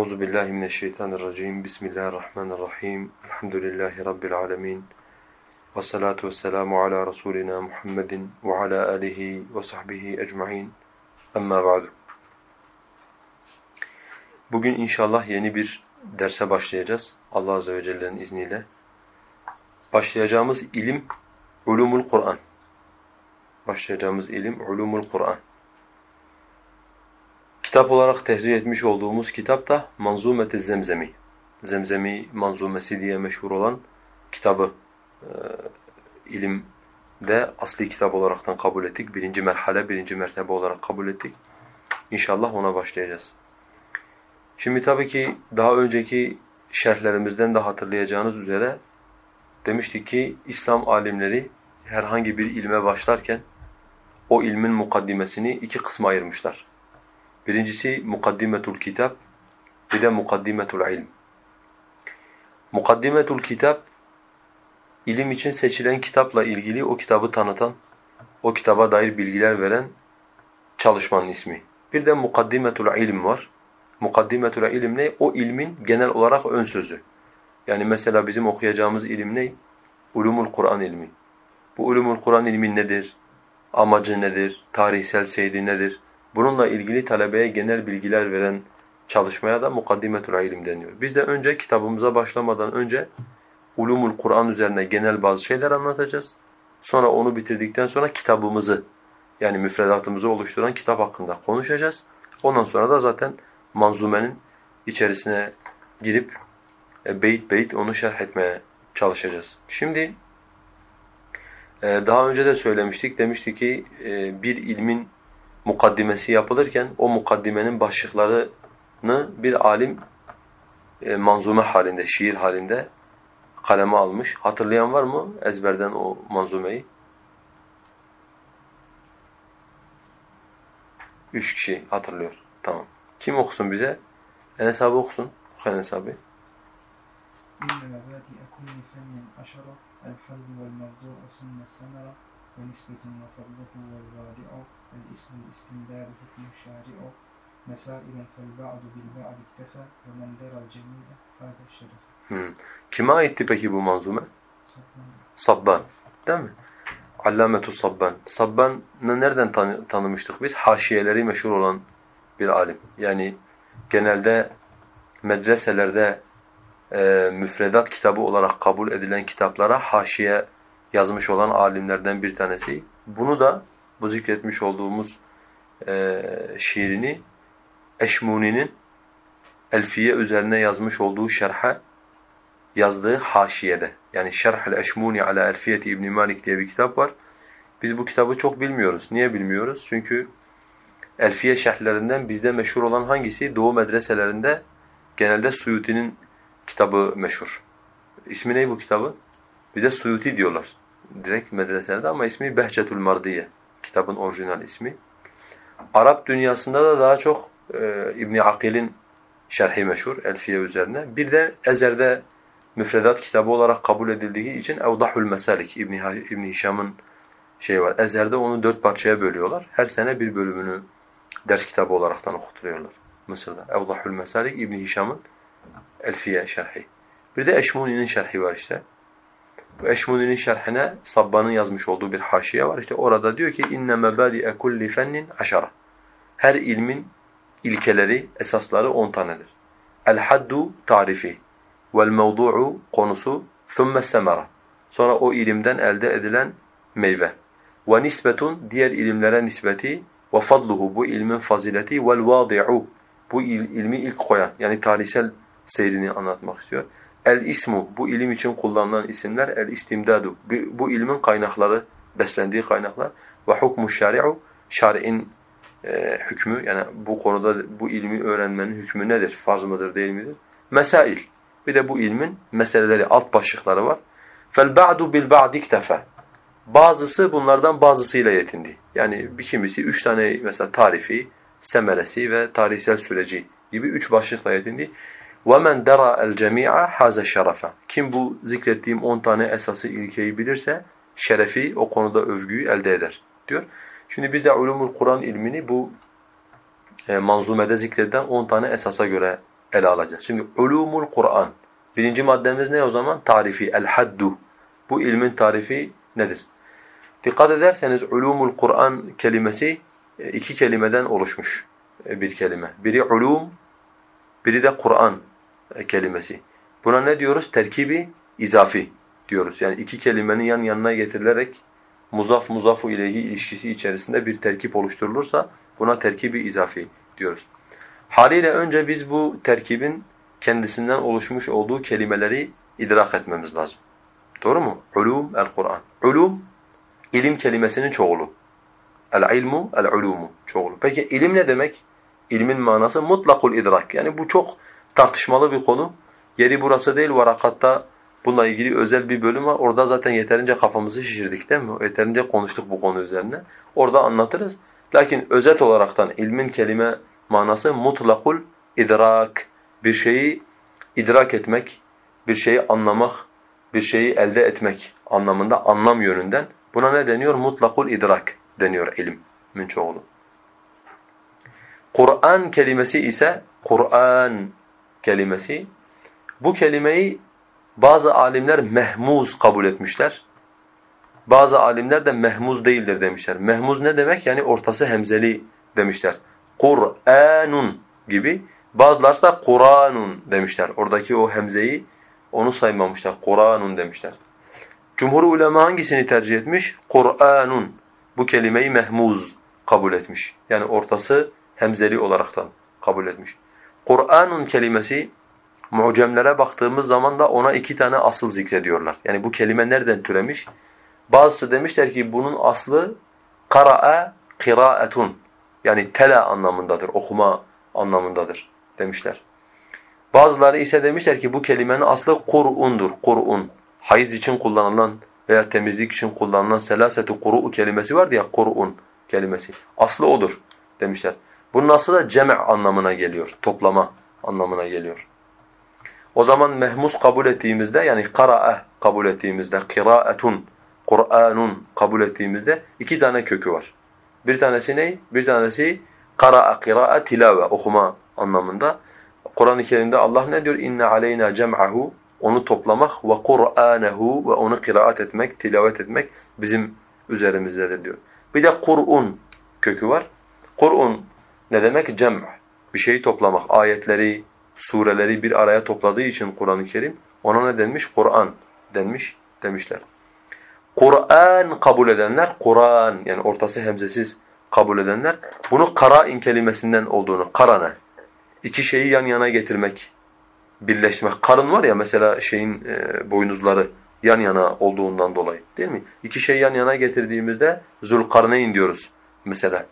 Euzu billahi mineşşeytanirracim. Bismillahirrahmanirrahim. Elhamdülillahi rabbil alamin. Ves salatu vesselamu ala rasulina Muhammedin ve ala alihi ve sahbihi ecmaîn. Amma ba'du. Bugün inşallah yeni bir derse başlayacağız. Allah azze ve celle'nin izniyle. Başlayacağımız ilim ulumul Kur'an. Başlayacağımız ilim ulumul Kur'an. Kitap olarak tercih etmiş olduğumuz kitap da Manzumet-i Zemzemi. Zemzemi manzumesi diye meşhur olan kitabı e, ilimde asli kitap olaraktan kabul ettik. Birinci merhale, birinci mertebe olarak kabul ettik. İnşallah ona başlayacağız. Şimdi tabii ki daha önceki şerhlerimizden de hatırlayacağınız üzere demiştik ki İslam alimleri herhangi bir ilme başlarken o ilmin mukaddimesini iki kısma ayırmışlar. Birincisi mukaddimetul kitap, bir de mukaddimetul ilm. Mukaddimetul kitap, ilim için seçilen kitapla ilgili o kitabı tanıtan, o kitaba dair bilgiler veren çalışmanın ismi. Bir de mukaddimetul ilm var. Mukaddimetul ilm ne? O ilmin genel olarak ön sözü. Yani mesela bizim okuyacağımız ilim ne? Ulumul Kur'an ilmi. Bu ulumul Kur'an ilmi nedir? Amacı nedir? Tarihsel seyri nedir? Bununla ilgili talebeye genel bilgiler veren çalışmaya da mukaddimetul ilim deniyor. Biz de önce kitabımıza başlamadan önce ulumul Kur'an üzerine genel bazı şeyler anlatacağız. Sonra onu bitirdikten sonra kitabımızı yani müfredatımızı oluşturan kitap hakkında konuşacağız. Ondan sonra da zaten manzumenin içerisine girip e, beyit beyit onu şerh etmeye çalışacağız. Şimdi e, daha önce de söylemiştik. Demiştik ki e, bir ilmin mukaddimesi yapılırken o mukaddimenin başlıklarını bir alim e, manzume halinde, şiir halinde kaleme almış. Hatırlayan var mı ezberden o manzumeyi? Üç kişi hatırlıyor. Tamam. Kim okusun bize? Enes abi okusun. Enes abi. El ismi istimdadu hükmü şari'u mesailen fel ba'du bil ba'di iktefe ve men deral cemile hazır şeref. Kime aitti peki bu manzume? Sabban. Değil mi? Allametu Sabban. Sabban'ı nereden tanı tanımıştık biz? Haşiyeleri meşhur olan bir alim. Yani genelde medreselerde e, müfredat kitabı olarak kabul edilen kitaplara haşiye yazmış olan alimlerden bir tanesi. Bunu da bu zikretmiş olduğumuz e, şiirini Eşmuni'nin Elfiye üzerine yazmış olduğu şerhe yazdığı haşiyede. Yani Şerh-el Eşmuni ala Elfiyeti İbn Malik diye bir kitap var. Biz bu kitabı çok bilmiyoruz. Niye bilmiyoruz? Çünkü Elfiye şerhlerinden bizde meşhur olan hangisi? Doğu medreselerinde genelde Suyuti'nin kitabı meşhur. İsmi ne bu kitabı? Bize Suyuti diyorlar. Direkt medreselerde ama ismi Behçetül Mardiye. Kitabın orijinal ismi. Arap dünyasında da daha çok e, İbn Akil'in şerhi meşhur Elfiye üzerine. Bir de Ezer'de müfredat kitabı olarak kabul edildiği için Evdahul Mesalik İbn İbn Hişam'ın şey var. Ezer'de onu dört parçaya bölüyorlar. Her sene bir bölümünü ders kitabı olaraktan okuturuyorlar Mısır'da. Evdahul Mesalik İbn Hişam'ın Elfiye şerhi. Bir de Eşmuni'nin şerhi var işte. Bu Eşmuni'nin şerhine Sabba'nın yazmış olduğu bir haşiye var. İşte orada diyor ki inne mebadi'e kulli fennin aşara. Her ilmin ilkeleri, esasları on tanedir. El haddu tarifi vel mevdu'u konusu thumme semera. Sonra o ilimden elde edilen meyve. Ve nisbetun diğer ilimlere nisbeti ve fadluhu bu ilmin fazileti vel vadi'u bu il, ilmi ilk koyan yani tarihsel seyrini anlatmak istiyor. El ismu bu ilim için kullanılan isimler el istimdadu bu, ilmin kaynakları beslendiği kaynaklar ve hukmu şari'u şer'in e, hükmü yani bu konuda bu ilmi öğrenmenin hükmü nedir? Farz mıdır değil midir? Mesail. Bir de bu ilmin meseleleri alt başlıkları var. Fel ba'du bil ba'd iktefa. Bazısı bunlardan bazısıyla yetindi. Yani bir kimisi üç tane mesela tarifi, semeresi ve tarihsel süreci gibi üç başlıkla yetindi. وَمَنْ دَرَى الْجَمِيعَ حَازَ şarafa. Kim bu zikrettiğim on tane esası ilkeyi bilirse şerefi o konuda övgüyü elde eder diyor. Şimdi biz de ulumul Kur'an ilmini bu e, manzumede zikredilen on tane esasa göre ele alacağız. Şimdi ulumul Kur'an. Birinci maddemiz ne o zaman? Tarifi, el-haddu. Bu ilmin tarifi nedir? Dikkat ederseniz ulumul Kur'an kelimesi e, iki kelimeden oluşmuş e, bir kelime. Biri ulum, biri de Kur'an e, kelimesi. Buna ne diyoruz? Terkibi izafi diyoruz. Yani iki kelimenin yan yanına getirilerek muzaf muzafu ileyhi ilişkisi içerisinde bir terkip oluşturulursa buna terkibi izafi diyoruz. Haliyle önce biz bu terkibin kendisinden oluşmuş olduğu kelimeleri idrak etmemiz lazım. Doğru mu? Ulum el-Kur'an. Ulum ilim kelimesinin çoğulu. El-ilmu el-ulumu çoğulu. Peki ilim ne demek? İlmin manası mutlakul idrak. Yani bu çok tartışmalı bir konu. Yeri burası değil varakatta bununla ilgili özel bir bölüm var. Orada zaten yeterince kafamızı şişirdik değil mi? Yeterince konuştuk bu konu üzerine. Orada anlatırız. Lakin özet olaraktan ilmin kelime manası mutlakul idrak. Bir şeyi idrak etmek, bir şeyi anlamak, bir şeyi elde etmek anlamında anlam yönünden buna ne deniyor? Mutlakul idrak deniyor ilmin çoğulu. Kur'an kelimesi ise Kur'an kelimesi bu kelimeyi bazı alimler mehmuz kabul etmişler. Bazı alimler de mehmuz değildir demişler. Mehmuz ne demek? Yani ortası hemzeli demişler. Kur'anun gibi. Bazıları da Kur'anun demişler. Oradaki o hemzeyi onu saymamışlar. Kur'anun demişler. Cumhur ulema hangisini tercih etmiş? Kur'anun. Bu kelimeyi mehmuz kabul etmiş. Yani ortası hemzeli olaraktan kabul etmiş. Kur'anun kelimesi mucemlere baktığımız zaman da ona iki tane asıl zikrediyorlar. Yani bu kelime nereden türemiş? Bazısı demişler ki bunun aslı kara'a kiraetun yani tela anlamındadır, okuma anlamındadır demişler. Bazıları ise demişler ki bu kelimenin aslı Kur'undur, Kur'un. Hayız için kullanılan veya temizlik için kullanılan selasetu kuru'u kelimesi var ya Kur'un kelimesi. Aslı odur demişler. Bunun aslı da cem' anlamına geliyor, toplama anlamına geliyor. O zaman mehmus kabul ettiğimizde yani kara'a kabul ettiğimizde, kiraetun, Kur'anun kabul ettiğimizde iki tane kökü var. Bir tanesi ne? Bir tanesi kara'a, kira'a, tilave, okuma anlamında. Kur'an-ı Kerim'de Allah ne diyor? İnne aleyna cem'ahu onu toplamak ve Kur'anehu ve onu kıraat etmek, tilavet etmek bizim üzerimizdedir diyor. Bir de Kur'un kökü var. Kur'un ne demek? Cem' bir şeyi toplamak, ayetleri, sureleri bir araya topladığı için Kur'an-ı Kerim ona ne denmiş? Kur'an denmiş demişler. Kur'an kabul edenler, Kur'an yani ortası hemzesiz kabul edenler bunu kara'in kelimesinden olduğunu, karane iki şeyi yan yana getirmek, birleşmek. Karın var ya mesela şeyin e, boynuzları yan yana olduğundan dolayı değil mi? İki şey yan yana getirdiğimizde Zülkarneyn diyoruz mesela.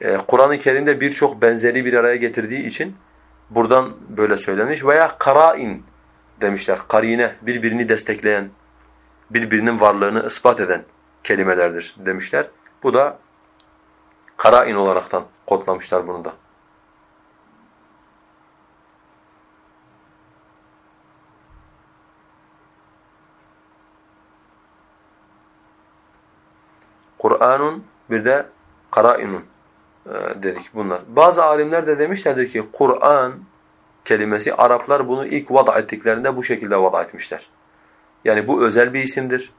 E, Kur'an-ı Kerim'de birçok benzeri bir araya getirdiği için buradan böyle söylenmiş veya karain demişler. Karine birbirini destekleyen, birbirinin varlığını ispat eden kelimelerdir demişler. Bu da karain olaraktan kodlamışlar bunu da. Kur'anun bir de karainun dedik bunlar. Bazı alimler de demişlerdir ki Kur'an kelimesi Araplar bunu ilk vada ettiklerinde bu şekilde vada etmişler. Yani bu özel bir isimdir.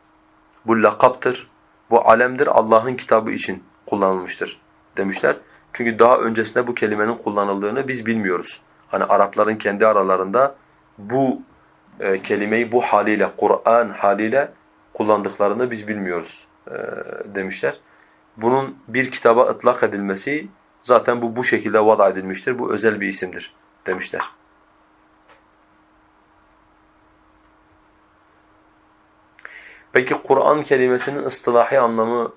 Bu lakaptır. Bu alemdir. Allah'ın kitabı için kullanılmıştır demişler. Çünkü daha öncesinde bu kelimenin kullanıldığını biz bilmiyoruz. Hani Arapların kendi aralarında bu e, kelimeyi bu haliyle, Kur'an haliyle kullandıklarını biz bilmiyoruz e, demişler. Bunun bir kitaba ıtlak edilmesi zaten bu bu şekilde vada edilmiştir. Bu özel bir isimdir demişler. Peki Kur'an kelimesinin ıstılahi anlamı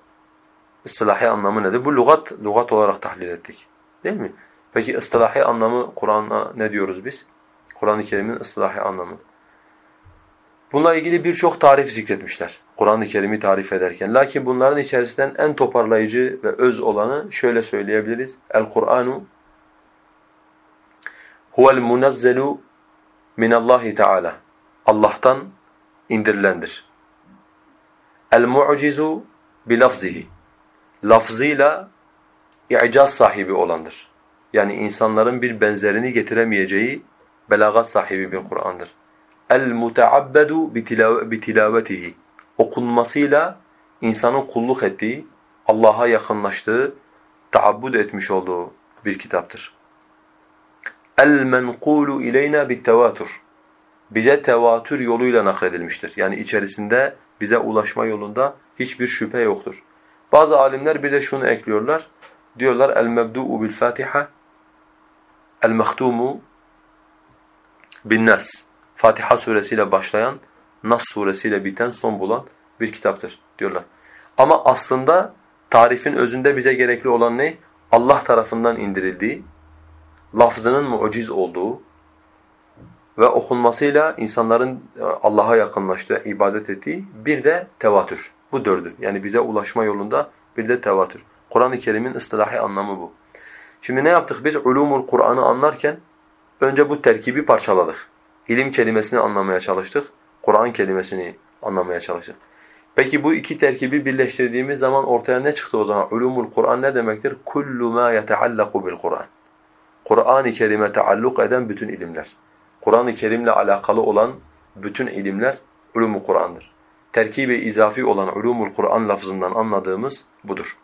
ıstılahi anlamı nedir? Bu lügat lügat olarak tahlil ettik. Değil mi? Peki ıstılahi anlamı Kur'an'a ne diyoruz biz? Kur'an-ı Kerim'in ıstılahi anlamı. Bununla ilgili birçok tarif zikretmişler. Kur'an-ı Kerim'i tarif ederken. Lakin bunların içerisinden en toparlayıcı ve öz olanı şöyle söyleyebiliriz. El-Kur'anu huvel munazzelu minallahi Teala. Allah'tan indirilendir. El-mu'cizu bilafzihi. Lafzıyla i'caz sahibi olandır. Yani insanların bir benzerini getiremeyeceği Belagat sahibi bir Kur'an'dır. El-muteabbedu bitilavetihi. Okunmasıyla insanın kulluk ettiği, Allah'a yakınlaştığı, taabbud etmiş olduğu bir kitaptır. El-menqulu ileyna bit-tevatur. Bize tevatür yoluyla nakledilmiştir. Yani içerisinde bize ulaşma yolunda hiçbir şüphe yoktur. Bazı alimler bir de şunu ekliyorlar. Diyorlar el-mebdu'u bil-Fatiha el-mehtumu bin-nas. Fatiha suresiyle başlayan, Nas suresiyle biten, son bulan bir kitaptır diyorlar. Ama aslında tarifin özünde bize gerekli olan ne? Allah tarafından indirildiği, lafzının muciz olduğu ve okunmasıyla insanların Allah'a yakınlaştığı, ibadet ettiği bir de tevatür. Bu dördü. Yani bize ulaşma yolunda bir de tevatür. Kur'an-ı Kerim'in ıstilahi anlamı bu. Şimdi ne yaptık biz? Ulumul Kur'an'ı anlarken önce bu terkibi parçaladık. İlim kelimesini anlamaya çalıştık. Kur'an kelimesini anlamaya çalıştık. Peki bu iki terkibi birleştirdiğimiz zaman ortaya ne çıktı o zaman? Ulumul Kur'an ne demektir? Kullu ma yeteallaku bil Kur'an. Kur'an-ı Kerim'e taalluk eden bütün ilimler. Kur'an-ı Kerim'le alakalı olan bütün ilimler ulumul Kur'an'dır. Terkibi izafi olan ulumul Kur'an lafzından anladığımız budur.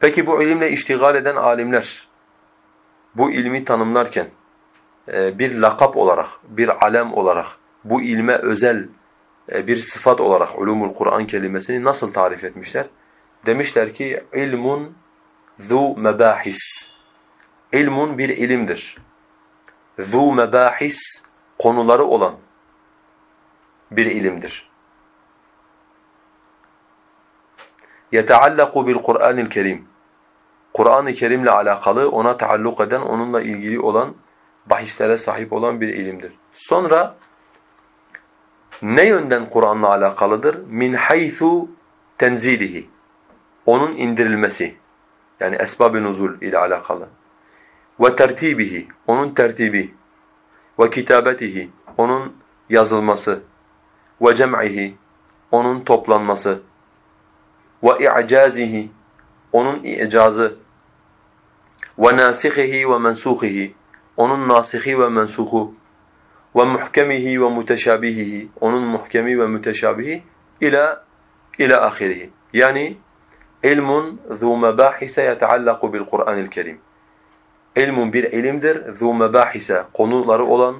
Peki bu ilimle iştigal eden alimler bu ilmi tanımlarken e, bir lakap olarak, bir alem olarak, bu ilme özel e, bir sıfat olarak ulumul Kur'an kelimesini nasıl tarif etmişler? Demişler ki ilmun zu mebahis. İlmun bir ilimdir. Zu mebahis konuları olan bir ilimdir. Yeteallaku bil Kur'anil Kerim. Kur'an-ı Kerim'le alakalı ona taalluk eden, onunla ilgili olan bahislere sahip olan bir ilimdir. Sonra ne yönden Kur'an'la alakalıdır? Min haythu tenzilihi. Onun indirilmesi. Yani esbab-ı nuzul ile alakalı. Ve tertibihi. Onun tertibi. Ve kitabetihi. Onun yazılması. Ve cem'ihi. Onun toplanması. Ve i'cazihi. Onun i'cazı. Ve nasihihi ve mensuhihi. Onun nasihi ve mensuhu ve muhkemihi ve muteşabihihi onun muhkemi ve müteşabihi ila ila ahirihi. Yani ilmun zu mebahise yeteallaku bil Kur'anil Kerim. İlmun bir ilimdir, zu mebahise konuları olan,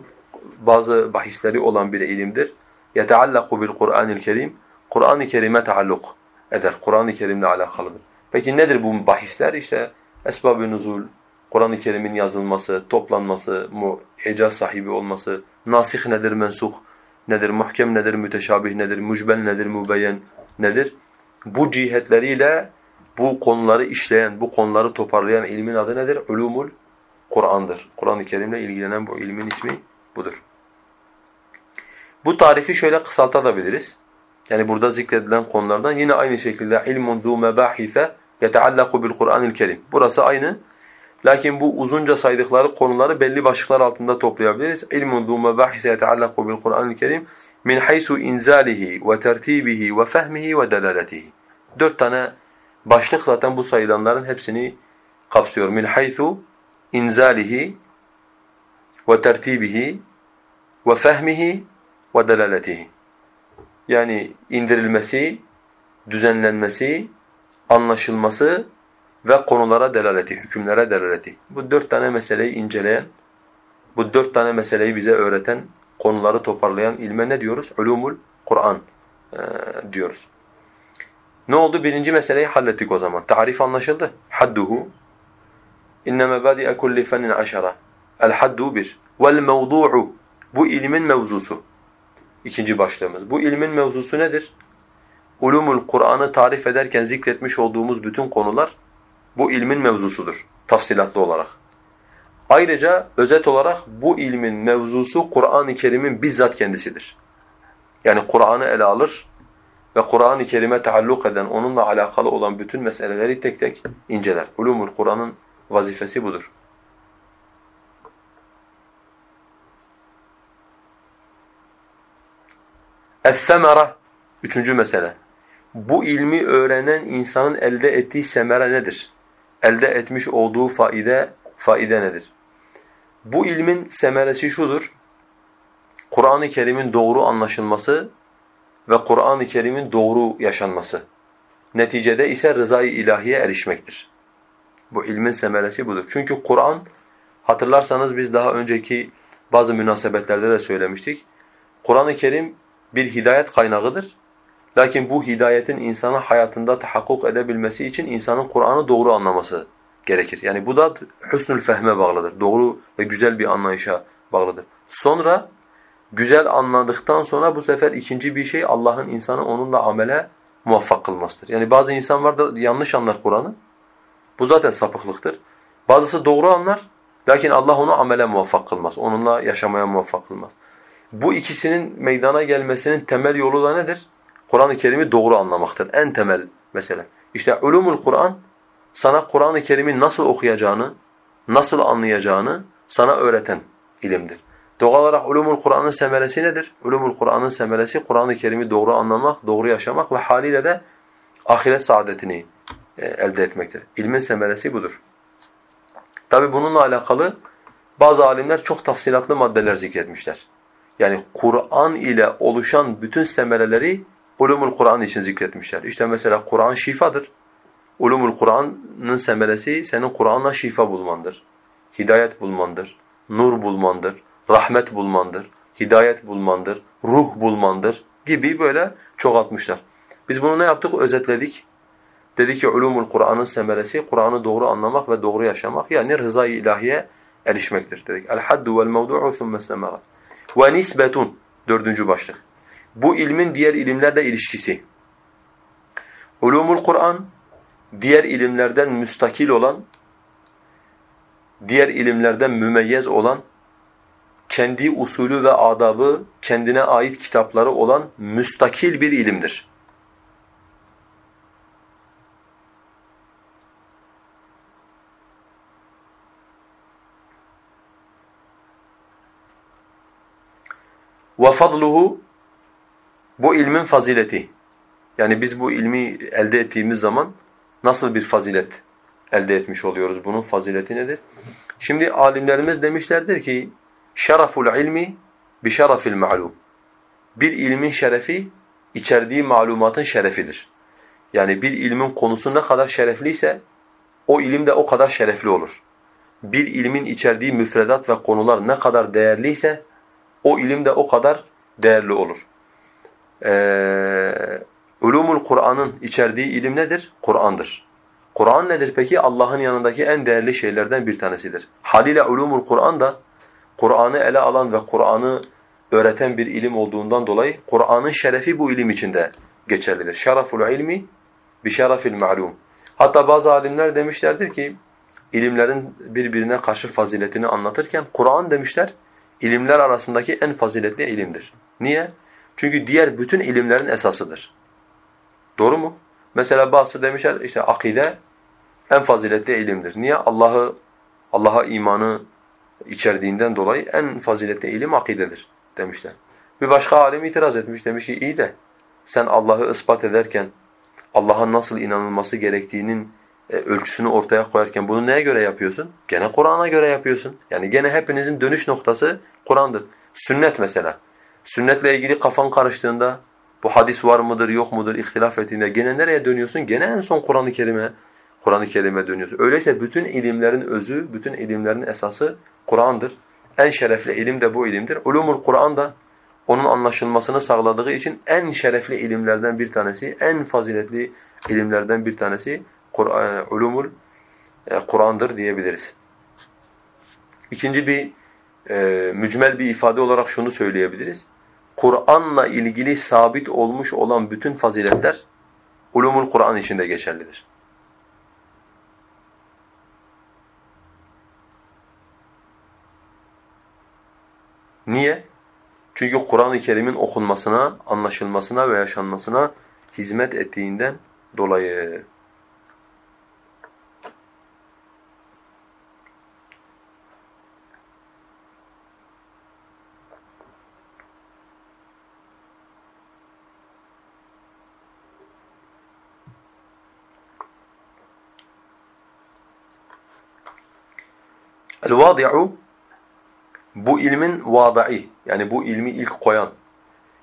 bazı bahisleri olan bir ilimdir. Yeteallaku bil Kur'anil Kerim. Kur'an-ı Kerim'e taalluk eder. Kur'an-ı Kerim'le alakalıdır. Peki nedir bu bahisler? İşte esbab-ı nuzul, Kur'an-ı Kerim'in yazılması, toplanması, mu icaz sahibi olması, nasih nedir, mensuh nedir, muhkem nedir, müteşabih nedir, mücbel nedir, mübeyyen nedir? Bu cihetleriyle bu konuları işleyen, bu konuları toparlayan ilmin adı nedir? Ulumul Kur'an'dır. Kur'an-ı Kerim'le ilgilenen bu ilmin ismi budur. Bu tarifi şöyle kısaltabiliriz. Yani burada zikredilen konulardan yine aynı şekilde ilmun zu mebahise yeteallaku bil Kur'anil Kerim. Burası aynı. Lakin bu uzunca saydıkları konuları belli başlıklar altında toplayabiliriz. İlmun zu mebahise yeteallaku bil Kur'anil Kerim min haysu inzalihi ve tertibihi ve fehmihi ve delaletihi. Dört tane başlık zaten bu sayılanların hepsini kapsıyor. Min haythu inzalihi ve tertibihi ve fehmihi ve delaletihi. Yani indirilmesi, düzenlenmesi, anlaşılması ve konulara delaleti, hükümlere delaleti. Bu dört tane meseleyi inceleyen, bu dört tane meseleyi bize öğreten, konuları toparlayan ilme ne diyoruz? Ulumul Kur'an e, diyoruz. Ne oldu? Birinci meseleyi hallettik o zaman. Tarif anlaşıldı. Hadduhu inne mebadi'e kulli fennin aşara. El haddu bir. Vel mevdu'u bu ilmin mevzusu. İkinci başlığımız. Bu ilmin mevzusu nedir? Ulumul Kur'an'ı tarif ederken zikretmiş olduğumuz bütün konular bu ilmin mevzusudur tafsilatlı olarak. Ayrıca özet olarak bu ilmin mevzusu Kur'an-ı Kerim'in bizzat kendisidir. Yani Kur'an'ı ele alır ve Kur'an-ı Kerim'e taalluk eden, onunla alakalı olan bütün meseleleri tek tek inceler. Ulumul Kur'an'ın vazifesi budur. Es-semera üçüncü mesele. Bu ilmi öğrenen insanın elde ettiği semere nedir? Elde etmiş olduğu faide faide nedir? Bu ilmin semeresi şudur. Kur'an-ı Kerim'in doğru anlaşılması ve Kur'an-ı Kerim'in doğru yaşanması. Neticede ise rızayı ilahiye erişmektir. Bu ilmin semeresi budur. Çünkü Kur'an hatırlarsanız biz daha önceki bazı münasebetlerde de söylemiştik. Kur'an-ı Kerim bir hidayet kaynağıdır. Lakin bu hidayetin insana hayatında tahakkuk edebilmesi için insanın Kur'an'ı doğru anlaması gerekir. Yani bu da hüsnül fehme bağlıdır. Doğru ve güzel bir anlayışa bağlıdır. Sonra güzel anladıktan sonra bu sefer ikinci bir şey Allah'ın insanı onunla amele muvaffak kılmasıdır. Yani bazı insan var da yanlış anlar Kur'an'ı. Bu zaten sapıklıktır. Bazısı doğru anlar. Lakin Allah onu amele muvaffak kılmaz. Onunla yaşamaya muvaffak kılmaz. Bu ikisinin meydana gelmesinin temel yolu da nedir? Kur'an-ı Kerim'i doğru anlamaktır. En temel mesele. İşte ulumul Kur'an sana Kur'an-ı Kerim'i nasıl okuyacağını, nasıl anlayacağını sana öğreten ilimdir. Doğal olarak ulumul Kur'an'ın semeresi nedir? Ulumul Kur'an'ın semeresi Kur'an-ı Kerim'i doğru anlamak, doğru yaşamak ve haliyle de ahiret saadetini e, elde etmektir. İlmin semeresi budur. Tabi bununla alakalı bazı alimler çok tafsilatlı maddeler zikretmişler. Yani Kur'an ile oluşan bütün semereleri ulumul Kur'an için zikretmişler. İşte mesela Kur'an şifadır. Ulumul Kur'an'ın semeresi senin Kur'an'la şifa bulmandır. Hidayet bulmandır, nur bulmandır, rahmet bulmandır, hidayet bulmandır, ruh bulmandır gibi böyle çoğaltmışlar. Biz bunu ne yaptık? Özetledik. Dedi ki ulumul Kur'an'ın semeresi Kur'an'ı doğru anlamak ve doğru yaşamak yani rızayı ilahiye erişmektir dedik. El haddu vel mevdu'u thumme semera. Ve nisbetun dördüncü başlık. Bu ilmin diğer ilimlerle ilişkisi. Ulumul Kur'an diğer ilimlerden müstakil olan, diğer ilimlerden mümeyyez olan, kendi usulü ve adabı, kendine ait kitapları olan müstakil bir ilimdir. وَفَضْلُهُ bu ilmin fazileti. Yani biz bu ilmi elde ettiğimiz zaman nasıl bir fazilet elde etmiş oluyoruz? Bunun fazileti nedir? Şimdi alimlerimiz demişlerdir ki şereful ilmi bi şerefil ma'lum. Bir ilmin şerefi içerdiği malumatın şerefidir. Yani bir ilmin konusu ne kadar şerefliyse o ilim de o kadar şerefli olur. Bir ilmin içerdiği müfredat ve konular ne kadar değerliyse o ilim de o kadar değerli olur. Ee, Ulumul Kur'an'ın içerdiği ilim nedir? Kur'an'dır. Kur'an nedir peki? Allah'ın yanındaki en değerli şeylerden bir tanesidir. Haliyle ulumul Kur'an da Kur'an'ı ele alan ve Kur'an'ı öğreten bir ilim olduğundan dolayı Kur'an'ın şerefi bu ilim içinde geçerlidir. Şereful ilmi bi şerefil ma'lum. Hatta bazı alimler demişlerdir ki ilimlerin birbirine karşı faziletini anlatırken Kur'an demişler ilimler arasındaki en faziletli ilimdir. Niye? Çünkü diğer bütün ilimlerin esasıdır. Doğru mu? Mesela bazısı demişler işte akide en faziletli ilimdir. Niye? Allah'ı Allah'a imanı içerdiğinden dolayı en faziletli ilim akidedir demişler. Bir başka alim itiraz etmiş demiş ki iyi de sen Allah'ı ispat ederken Allah'a nasıl inanılması gerektiğinin e, ölçüsünü ortaya koyarken bunu neye göre yapıyorsun? Gene Kur'an'a göre yapıyorsun. Yani gene hepinizin dönüş noktası Kur'an'dır. Sünnet mesela. Sünnetle ilgili kafan karıştığında bu hadis var mıdır yok mudur ihtilaf ettiğinde gene nereye dönüyorsun? Gene en son Kur'an-ı Kerim'e Kur'an-ı Kerim'e dönüyorsun. Öyleyse bütün ilimlerin özü, bütün ilimlerin esası Kur'an'dır. En şerefli ilim de bu ilimdir. Ulumul Kur'an da onun anlaşılmasını sağladığı için en şerefli ilimlerden bir tanesi, en faziletli ilimlerden bir tanesi Kur ulumul e, Kur'an'dır diyebiliriz. İkinci bir e, mücmel bir ifade olarak şunu söyleyebiliriz. Kur'an'la ilgili sabit olmuş olan bütün faziletler ulumul Kur'an içinde geçerlidir. Niye? Çünkü Kur'an-ı Kerim'in okunmasına, anlaşılmasına ve yaşanmasına hizmet ettiğinden dolayı. El-vâdi'u bu ilmin vadai yani bu ilmi ilk koyan.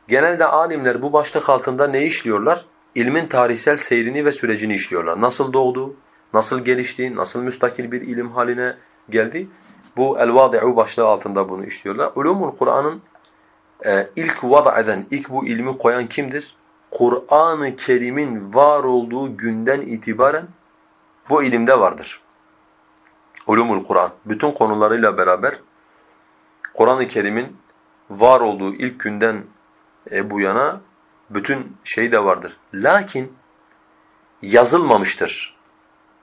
Genelde alimler bu başlık altında ne işliyorlar? İlmin tarihsel seyrini ve sürecini işliyorlar. Nasıl doğdu, nasıl gelişti, nasıl müstakil bir ilim haline geldi. Bu el-vadi'u başlığı altında bunu işliyorlar. Ulumul Kur'an'ın e, ilk vada eden, ilk bu ilmi koyan kimdir? Kur'an-ı Kerim'in var olduğu günden itibaren bu ilimde vardır. Ulumul Kur'an bütün konularıyla beraber Kur'an-ı Kerim'in var olduğu ilk günden e, bu yana bütün şey de vardır. Lakin yazılmamıştır.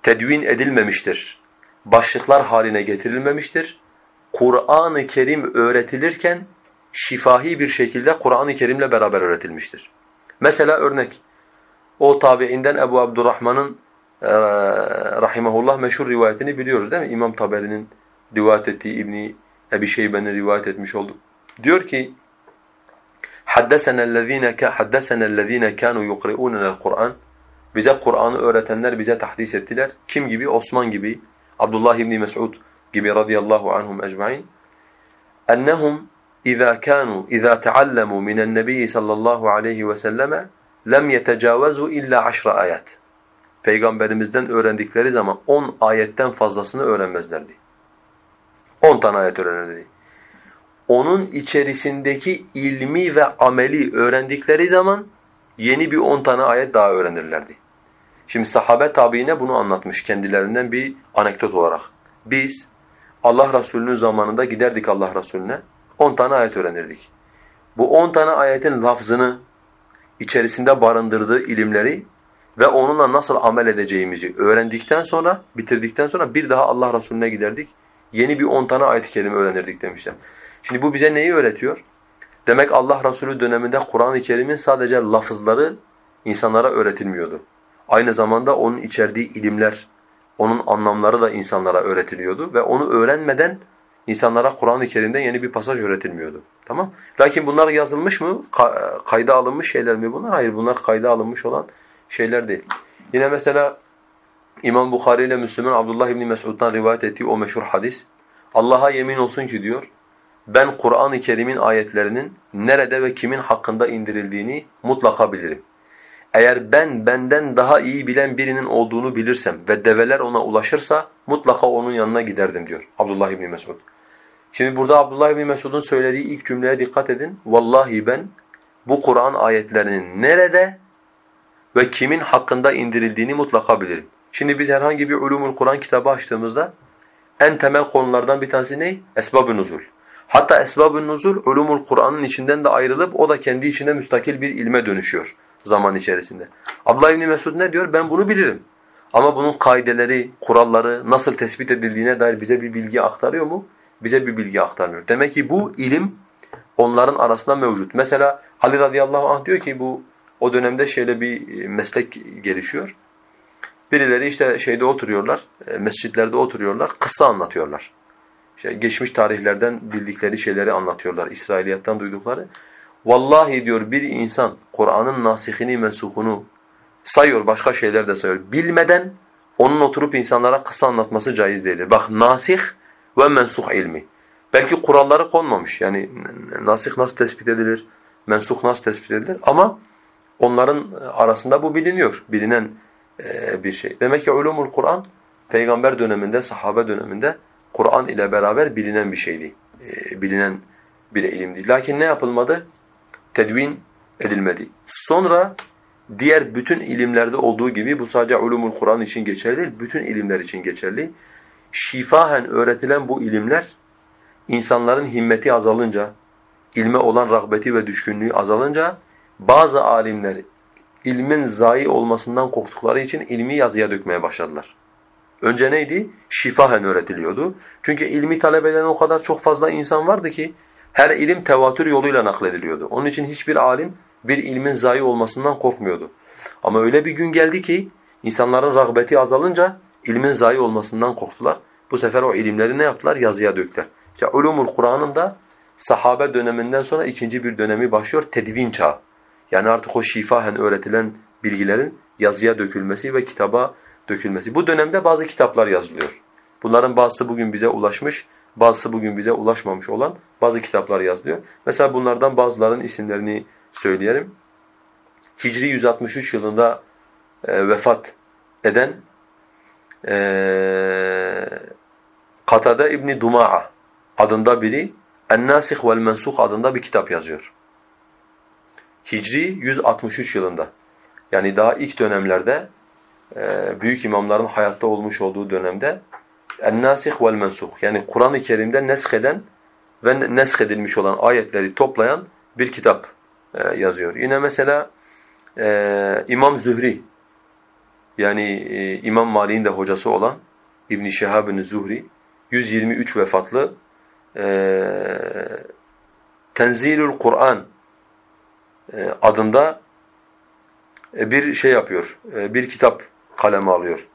Tedvin edilmemiştir. Başlıklar haline getirilmemiştir. Kur'an-ı Kerim öğretilirken şifahi bir şekilde Kur'an-ı Kerim'le beraber öğretilmiştir. Mesela örnek, o tabiinden Ebu Abdurrahman'ın rahimahullah meşhur rivayetini biliyoruz değil mi? İmam Taberi'nin rivayet ettiği İbni Ebi Şeybe'nin rivayet etmiş oldu. Diyor ki حدثنا الذين كانوا يقرؤون القرآن bize Kur'an'ı öğretenler bize tahdis ettiler. Kim gibi? Osman gibi, Abdullah ibn Mes'ud gibi radıyallahu anhum ecmaîn. Ennehum اِذَا كَانُوا اِذَا تَعَلَّمُوا مِنَ النَّبِيِّ sallallahu aleyhi ve selleme lem yetecavezu illa aşra ayat. Peygamberimizden öğrendikleri zaman 10 ayetten fazlasını öğrenmezlerdi. 10 tane ayet öğrenirdi. Onun içerisindeki ilmi ve ameli öğrendikleri zaman yeni bir 10 tane ayet daha öğrenirlerdi. Şimdi sahabe tabiine bunu anlatmış kendilerinden bir anekdot olarak. Biz Allah Resulü'nün zamanında giderdik Allah Resulüne 10 tane ayet öğrenirdik. Bu 10 tane ayetin lafzını, içerisinde barındırdığı ilimleri ve onunla nasıl amel edeceğimizi öğrendikten sonra, bitirdikten sonra bir daha Allah Resulüne giderdik. Yeni bir 10 tane ayet-i kerime öğrenirdik demişler. Şimdi bu bize neyi öğretiyor? Demek Allah Resulü döneminde Kur'an-ı Kerim'in sadece lafızları insanlara öğretilmiyordu. Aynı zamanda onun içerdiği ilimler, onun anlamları da insanlara öğretiliyordu ve onu öğrenmeden insanlara Kur'an-ı Kerim'den yeni bir pasaj öğretilmiyordu. Tamam? Lakin bunlar yazılmış mı? Ka kayda alınmış şeyler mi bunlar? Hayır, bunlar kayda alınmış olan şeyler değil. Yine mesela İmam Bukhari ile Müslüm'ün Abdullah İbni Mesud'dan rivayet ettiği o meşhur hadis. Allah'a yemin olsun ki diyor, ben Kur'an-ı Kerim'in ayetlerinin nerede ve kimin hakkında indirildiğini mutlaka bilirim. Eğer ben benden daha iyi bilen birinin olduğunu bilirsem ve develer ona ulaşırsa mutlaka onun yanına giderdim diyor Abdullah İbni Mesud. Şimdi burada Abdullah İbni Mesud'un söylediği ilk cümleye dikkat edin. Vallahi ben bu Kur'an ayetlerinin nerede ve kimin hakkında indirildiğini mutlaka bilirim. Şimdi biz herhangi bir ulumul Kur'an kitabı açtığımızda en temel konulardan bir tanesi ne? Esbab-ı nuzul. Hatta esbab-ı nuzul ulumul Kur'an'ın içinden de ayrılıp o da kendi içine müstakil bir ilme dönüşüyor zaman içerisinde. Abdullah İbni Mesud ne diyor? Ben bunu bilirim. Ama bunun kaideleri, kuralları nasıl tespit edildiğine dair bize bir bilgi aktarıyor mu? Bize bir bilgi aktarmıyor. Demek ki bu ilim onların arasında mevcut. Mesela Ali radıyallahu anh diyor ki bu o dönemde şöyle bir meslek gelişiyor. Birileri işte şeyde oturuyorlar, e, mescitlerde oturuyorlar, kıssa anlatıyorlar. İşte geçmiş tarihlerden bildikleri şeyleri anlatıyorlar, İsrailiyattan duydukları. Vallahi diyor bir insan Kur'an'ın nasihini, mensuhunu sayıyor, başka şeyler de sayıyor. Bilmeden onun oturup insanlara kısa anlatması caiz değildir. Bak nasih ve mensuh ilmi. Belki kuralları konmamış. Yani nasih nasıl tespit edilir, mensuh nasıl tespit edilir ama onların arasında bu biliniyor. Bilinen bir şey. Demek ki ulumul Kur'an peygamber döneminde, sahabe döneminde Kur'an ile beraber bilinen bir şeydi. Bilinen bir ilimdi. Lakin ne yapılmadı? Tedvin edilmedi. Sonra diğer bütün ilimlerde olduğu gibi bu sadece ulumul Kur'an için geçerli değil, bütün ilimler için geçerli. Şifahen öğretilen bu ilimler insanların himmeti azalınca, ilme olan rağbeti ve düşkünlüğü azalınca bazı alimler ilmin zayi olmasından korktukları için ilmi yazıya dökmeye başladılar. Önce neydi? Şifahen öğretiliyordu. Çünkü ilmi talep eden o kadar çok fazla insan vardı ki her ilim tevatür yoluyla naklediliyordu. Onun için hiçbir alim bir ilmin zayi olmasından korkmuyordu. Ama öyle bir gün geldi ki insanların rağbeti azalınca ilmin zayi olmasından korktular. Bu sefer o ilimleri ne yaptılar? Yazıya döktüler. İşte ulumul Kur'an'ın da sahabe döneminden sonra ikinci bir dönemi başlıyor. Tedvin çağı. Yani artık o şifahen öğretilen bilgilerin yazıya dökülmesi ve kitaba dökülmesi. Bu dönemde bazı kitaplar yazılıyor. Bunların bazısı bugün bize ulaşmış, bazısı bugün bize ulaşmamış olan bazı kitaplar yazılıyor. Mesela bunlardan bazılarının isimlerini söyleyelim. Hicri 163 yılında e, vefat eden e, Katade İbni Duma'a adında biri En-Nasih vel Mensuh adında bir kitap yazıyor. Hicri 163 yılında. Yani daha ilk dönemlerde e, büyük imamların hayatta olmuş olduğu dönemde En-Nasih vel Mensuh yani Kur'an-ı Kerim'de nesheden ve neshedilmiş olan ayetleri toplayan bir kitap e, yazıyor. Yine mesela e, İmam Zühri yani İmam Malik'in de hocası olan İbn Şihab Zuhri 123 vefatlı Tenzilül Kur'an adında e, bir şey yapıyor. E, bir kitap kaleme alıyor.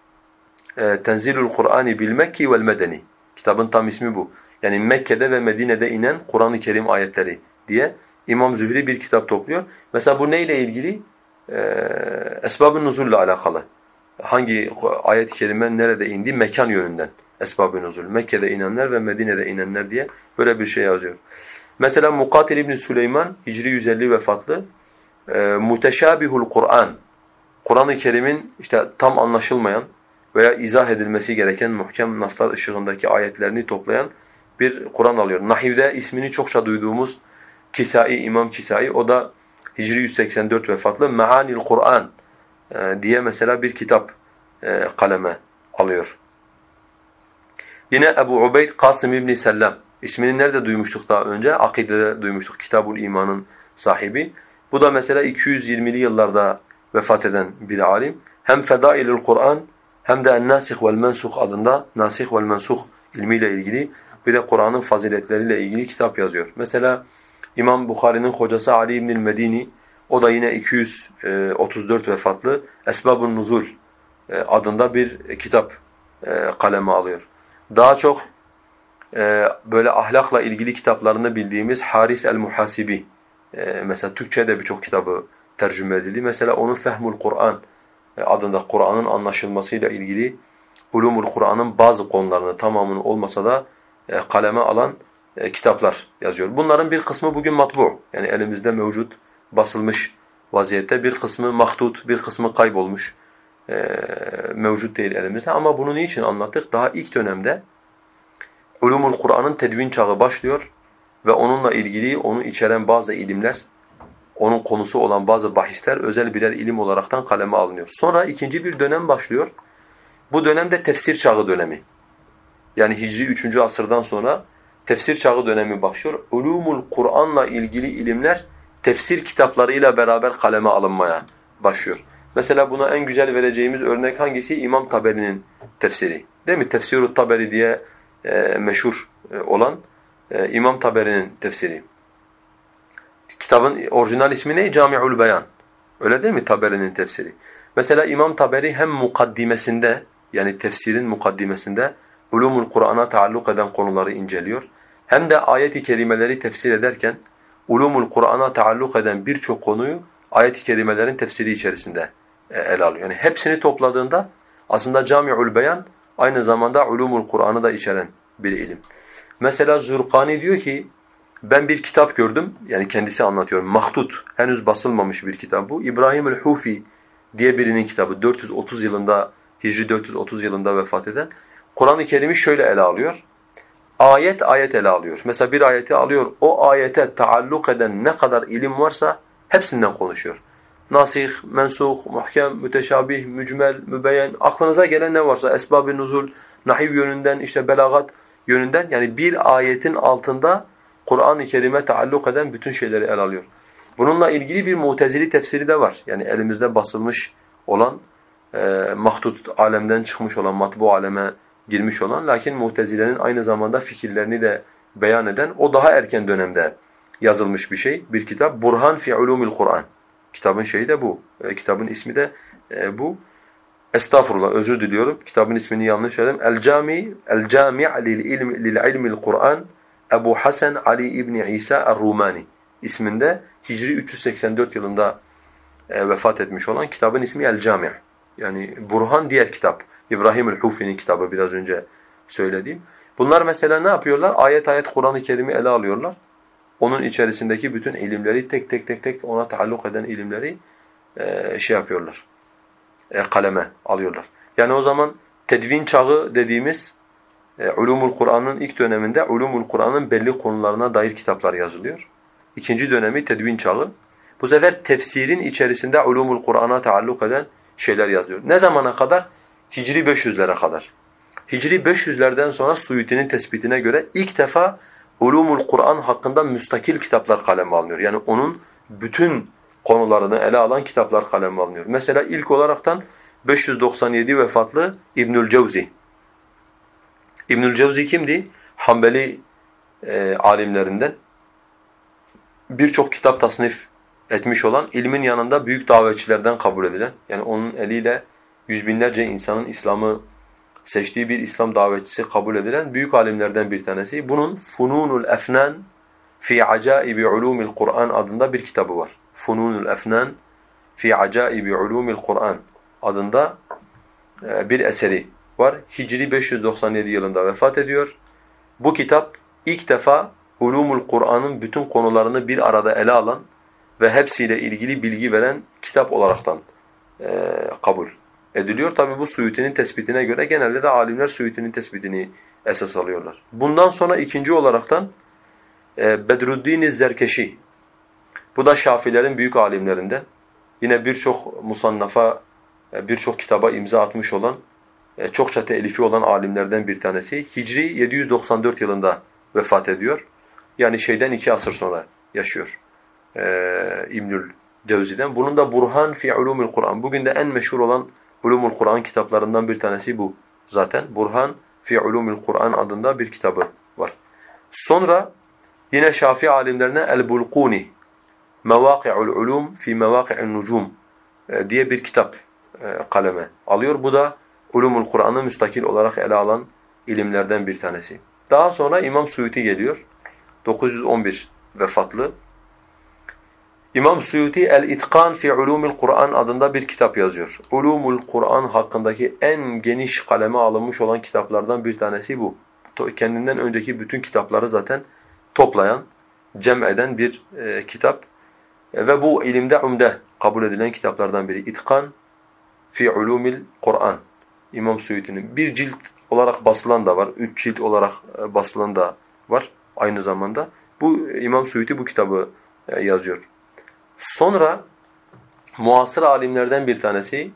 E, Tenzilül Kur'ani bil Mekki vel Medeni. Kitabın tam ismi bu. Yani Mekke'de ve Medine'de inen Kur'an-ı Kerim ayetleri diye İmam Zühri bir kitap topluyor. Mesela bu neyle ilgili? Esbab-ı Nuzul'la alakalı. Hangi ayet-i kerime nerede indi? Mekan yönünden. Esbab-ı Nuzul. Mekke'de inenler ve Medine'de inenler diye böyle bir şey yazıyor. Mesela Mukatil İbni Süleyman, Hicri 150 vefatlı. E, Muteşabihul Kur'an. Kur'an-ı Kerim'in işte tam anlaşılmayan veya izah edilmesi gereken muhkem naslar ışığındaki ayetlerini toplayan bir Kur'an alıyor. Nahiv'de ismini çokça duyduğumuz Kisai, İmam Kisai o da Hicri 184 vefatlı Meanil Kur'an e, diye mesela bir kitap e, kaleme alıyor. Yine Ebu Ubeyd Kasım İbni Sellem ismini nerede duymuştuk daha önce? Akide'de duymuştuk. Kitabul İman'ın sahibi. Bu da mesela 220'li yıllarda vefat eden bir alim. Hem Fedailül Kur'an hem de En-Nasih vel Mensuh adında Nasih vel Mensuh ilmiyle ilgili bir de Kur'an'ın faziletleriyle ilgili kitap yazıyor. Mesela İmam Bukhari'nin hocası Ali İbnül Medini o da yine 234 vefatlı Esbabun Nuzul e, adında bir kitap e, kaleme alıyor. Daha çok e, böyle ahlakla ilgili kitaplarını bildiğimiz Haris el-Muhasibi mesela Türkçe'de birçok kitabı tercüme edildi. Mesela onun Fehmul Kur'an adında Kur'an'ın anlaşılmasıyla ilgili Ulumul Kur'an'ın bazı konularını tamamını olmasa da kaleme alan e, kitaplar yazıyor. Bunların bir kısmı bugün matbu. Yani elimizde mevcut, basılmış vaziyette. Bir kısmı mahdut, bir kısmı kaybolmuş. E, mevcut değil elimizde. Ama bunu niçin anlattık? Daha ilk dönemde Ulumul Kur'an'ın tedvin çağı başlıyor ve onunla ilgili onu içeren bazı ilimler, onun konusu olan bazı bahisler özel birer ilim olaraktan kaleme alınıyor. Sonra ikinci bir dönem başlıyor. Bu dönemde tefsir çağı dönemi. Yani Hicri 3. asırdan sonra tefsir çağı dönemi başlıyor. Ulumul Kur'an'la ilgili ilimler tefsir kitaplarıyla beraber kaleme alınmaya başlıyor. Mesela buna en güzel vereceğimiz örnek hangisi? İmam Taberi'nin tefsiri. Değil mi? Tefsirut Taberi diye e, meşhur e, olan e, İmam Taberi'nin tefsiri. Kitabın orijinal ismi ne? Cami'ul Beyan. Öyle değil mi Taberi'nin tefsiri? Mesela İmam Taberi hem mukaddimesinde yani tefsirin mukaddimesinde ulumul Kur'an'a taalluk eden konuları inceliyor hem de ayet-i kerimeleri tefsir ederken ulumul Kur'an'a taalluk eden birçok konuyu ayet-i kerimelerin tefsiri içerisinde e, ele alıyor. Yani hepsini topladığında aslında Cami'ul Beyan aynı zamanda ulumul Kur'an'ı da içeren bir ilim. Mesela Zurkani diyor ki ben bir kitap gördüm yani kendisi anlatıyor mahdut henüz basılmamış bir kitap bu. İbrahim el-Hufi diye birinin kitabı 430 yılında Hicri 430 yılında vefat eden Kur'an-ı Kerim'i şöyle ele alıyor ayet ayet ele alıyor. Mesela bir ayeti alıyor, o ayete taalluk eden ne kadar ilim varsa hepsinden konuşuyor. Nasih, mensuh, muhkem, müteşabih, mücmel, mübeyyen, aklınıza gelen ne varsa esbab-ı nuzul, nahiv yönünden, işte belagat yönünden yani bir ayetin altında Kur'an-ı Kerim'e taalluk eden bütün şeyleri ele alıyor. Bununla ilgili bir mutezili tefsiri de var. Yani elimizde basılmış olan, e, mahdut alemden çıkmış olan, matbu aleme girmiş olan lakin Mutezile'nin aynı zamanda fikirlerini de beyan eden o daha erken dönemde yazılmış bir şey. Bir kitap Burhan fi Ulumul Kur'an. Kitabın şeyi de bu. E, kitabın ismi de e, bu. Estağfurullah özür diliyorum. Kitabın ismini yanlış söyledim. El Cami El Cami' lil ilm lil ilmil Kur'an Ebu Hasan Ali İbn İsa Er-Rumani isminde Hicri 384 yılında e, vefat etmiş olan kitabın ismi El Cami'. Yani Burhan diğer kitap. İbrahim el-Hufi'nin kitabı biraz önce söylediğim. Bunlar mesela ne yapıyorlar? Ayet ayet Kur'an-ı Kerim'i ele alıyorlar. Onun içerisindeki bütün ilimleri tek tek tek tek ona taalluk eden ilimleri e, şey yapıyorlar. E, kaleme alıyorlar. Yani o zaman tedvin çağı dediğimiz e, Ulumul Kur'an'ın ilk döneminde Ulumul Kur'an'ın belli konularına dair kitaplar yazılıyor. İkinci dönemi tedvin çağı. Bu sefer tefsirin içerisinde Ulumul Kur'an'a taalluk eden şeyler yazıyor. Ne zamana kadar? Hicri 500'lere kadar. Hicri 500'lerden sonra Suyuti'nin tespitine göre ilk defa Ulumul Kur'an hakkında müstakil kitaplar kaleme alınıyor. Yani onun bütün konularını ele alan kitaplar kaleme alınıyor. Mesela ilk olaraktan 597 vefatlı İbnül Cevzi. İbnül Cevzi kimdi? Hanbeli e, alimlerinden. Birçok kitap tasnif etmiş olan, ilmin yanında büyük davetçilerden kabul edilen, yani onun eliyle yüz binlerce insanın İslam'ı seçtiği bir İslam davetçisi kabul edilen büyük alimlerden bir tanesi. Bunun Fununul Efnan fi Acaibi Ulumil Kur'an adında bir kitabı var. Fununul Efnan fi Acaibi Ulumil Kur'an adında e, bir eseri var. Hicri 597 yılında vefat ediyor. Bu kitap ilk defa Ulumul Kur'an'ın bütün konularını bir arada ele alan ve hepsiyle ilgili bilgi veren kitap olaraktan e, kabul ediliyor. Tabi bu Suyuti'nin tespitine göre genelde de alimler Suyuti'nin tespitini esas alıyorlar. Bundan sonra ikinci olaraktan e, Bedruddin Zerkeşi. Bu da Şafilerin büyük alimlerinden. Yine birçok musannafa, e, birçok kitaba imza atmış olan, e, çokça telifi olan alimlerden bir tanesi. Hicri 794 yılında vefat ediyor. Yani şeyden iki asır sonra yaşıyor. Ee, İbnül Cevzi'den. Bunun da Burhan fi Ulumul Kur'an. Bugün de en meşhur olan Ulumul Kur'an kitaplarından bir tanesi bu. Zaten Burhan fi Ulumul Kur'an adında bir kitabı var. Sonra yine Şafii alimlerine El-Bulquni Mevaki'ul Ulum fi Mevaki'un Nucum e, diye bir kitap e, kaleme alıyor. Bu da Ulumul Kur'an'ı müstakil olarak ele alan ilimlerden bir tanesi. Daha sonra İmam Suyuti geliyor. 911 vefatlı. İmam Suyuti El-İtkan fi Ulumul Kur'an adında bir kitap yazıyor. Ulumul Kur'an hakkındaki en geniş kaleme alınmış olan kitaplardan bir tanesi bu. Kendinden önceki bütün kitapları zaten toplayan, cem eden bir e, kitap. E, ve bu ilimde umde kabul edilen kitaplardan biri. İtkan fi Ulumul Kur'an. İmam Suyuti'nin bir cilt olarak basılan da var, üç cilt olarak e, basılan da var aynı zamanda. Bu İmam Suyuti bu kitabı e, yazıyor. Sonra muasır alimlerden bir tanesi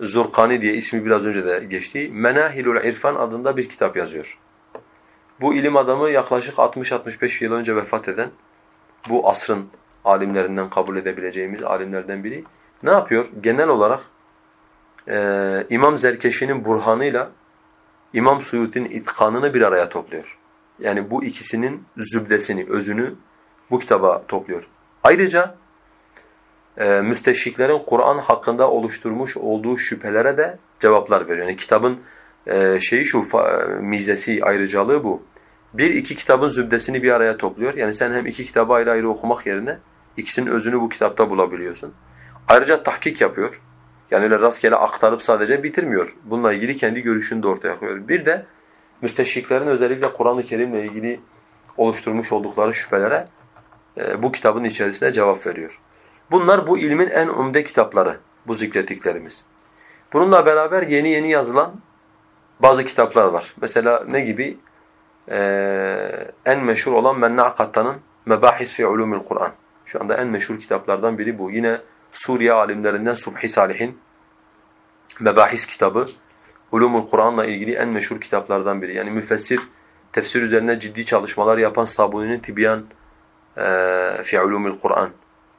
Zurkani diye ismi biraz önce de geçti. Menahilul İrfan adında bir kitap yazıyor. Bu ilim adamı yaklaşık 60-65 yıl önce vefat eden bu asrın alimlerinden kabul edebileceğimiz alimlerden biri. Ne yapıyor? Genel olarak e, İmam Zerkeşi'nin burhanıyla İmam Suyut'in itkanını bir araya topluyor. Yani bu ikisinin zübdesini, özünü bu kitaba topluyor. Ayrıca e, müsteşriklerin Kur'an hakkında oluşturmuş olduğu şüphelere de cevaplar veriyor. Yani kitabın e, şeyi şu, mizesi, ayrıcalığı bu. Bir iki kitabın zübdesini bir araya topluyor. Yani sen hem iki kitabı ayrı ayrı okumak yerine ikisinin özünü bu kitapta bulabiliyorsun. Ayrıca tahkik yapıyor. Yani öyle rastgele aktarıp sadece bitirmiyor. Bununla ilgili kendi görüşünü de ortaya koyuyor. Bir de müsteşriklerin özellikle Kur'an-ı Kerim'le ilgili oluşturmuş oldukları şüphelere e, bu kitabın içerisinde cevap veriyor. Bunlar bu ilmin en umde kitapları, bu zikrettiklerimiz. Bununla beraber yeni yeni yazılan bazı kitaplar var. Mesela ne gibi? Ee, en meşhur olan Menna Katta'nın Mebahis fi Ulumul Kur'an. Şu anda en meşhur kitaplardan biri bu. Yine Suriye alimlerinden Subhi Salih'in Mebahis kitabı Ulumul Kur'an'la ilgili en meşhur kitaplardan biri. Yani müfessir, tefsir üzerine ciddi çalışmalar yapan Sabuni'nin Tibyan e, fi Ulumul Kur'an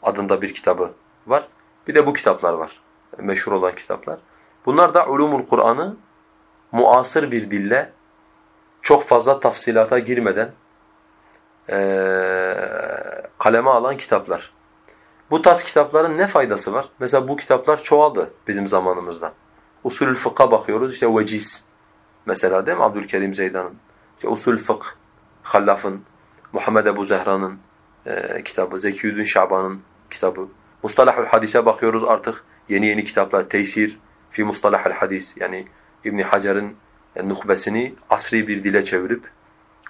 adında bir kitabı var. Bir de bu kitaplar var. Meşhur olan kitaplar. Bunlar da Ulumul Kur'an'ı muasır bir dille çok fazla tafsilata girmeden e, kaleme alan kitaplar. Bu tarz kitapların ne faydası var? Mesela bu kitaplar çoğaldı bizim zamanımızda. Usulül fıkha bakıyoruz işte veciz mesela değil mi Abdülkerim Zeydan'ın. İşte usul fıkh, Hallaf'ın, Muhammed Ebu Zehra'nın e, kitabı, Zekiyüddin Şaban'ın kitabı. Mustalahul hadise bakıyoruz artık yeni yeni kitaplar. Teysir fi mustalahul hadis yani İbn Hacer'in yani nuhbesini asri bir dile çevirip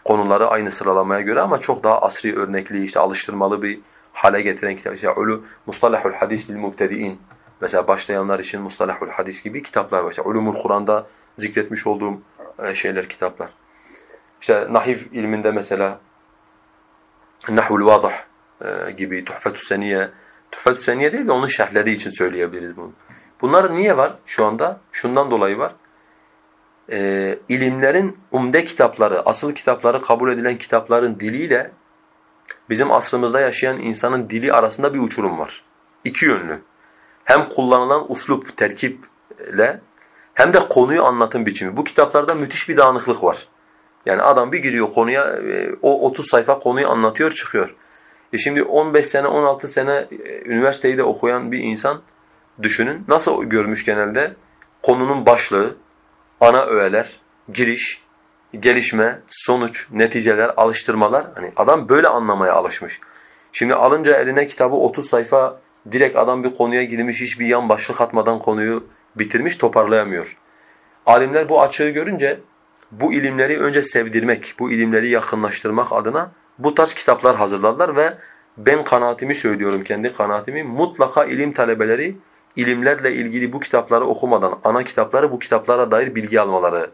konuları aynı sıralamaya göre ama çok daha asri örnekli işte alıştırmalı bir hale getiren kitap. İşte ulu Mustalahul Hadis lil Mubtedi'in mesela başlayanlar için Mustalahul Hadis gibi kitaplar var. İşte Ulumul Kur'an'da zikretmiş olduğum e, şeyler kitaplar. İşte nahiv ilminde mesela Nahvul Vadah e, gibi Tuhfetü Seniye Tuhfetü Seniye değil de onun şerhleri için söyleyebiliriz bunu. Bunlar niye var şu anda? Şundan dolayı var. E, ilimlerin umde kitapları, asıl kitapları kabul edilen kitapların diliyle bizim asrımızda yaşayan insanın dili arasında bir uçurum var. İki yönlü. Hem kullanılan uslup, terkiple hem de konuyu anlatım biçimi. Bu kitaplarda müthiş bir dağınıklık var. Yani adam bir giriyor konuya, e, o 30 sayfa konuyu anlatıyor, çıkıyor. E şimdi 15 sene, 16 sene e, üniversiteyi de okuyan bir insan düşünün. Nasıl görmüş genelde? Konunun başlığı, ana öğeler, giriş, gelişme, sonuç, neticeler, alıştırmalar. Hani adam böyle anlamaya alışmış. Şimdi alınca eline kitabı 30 sayfa direkt adam bir konuya girmiş, hiçbir yan başlık atmadan konuyu bitirmiş, toparlayamıyor. Alimler bu açığı görünce bu ilimleri önce sevdirmek, bu ilimleri yakınlaştırmak adına bu tarz kitaplar hazırladılar ve ben kanaatimi söylüyorum, kendi kanaatimi. Mutlaka ilim talebeleri ilimlerle ilgili bu kitapları okumadan ana kitapları bu kitaplara dair bilgi almaları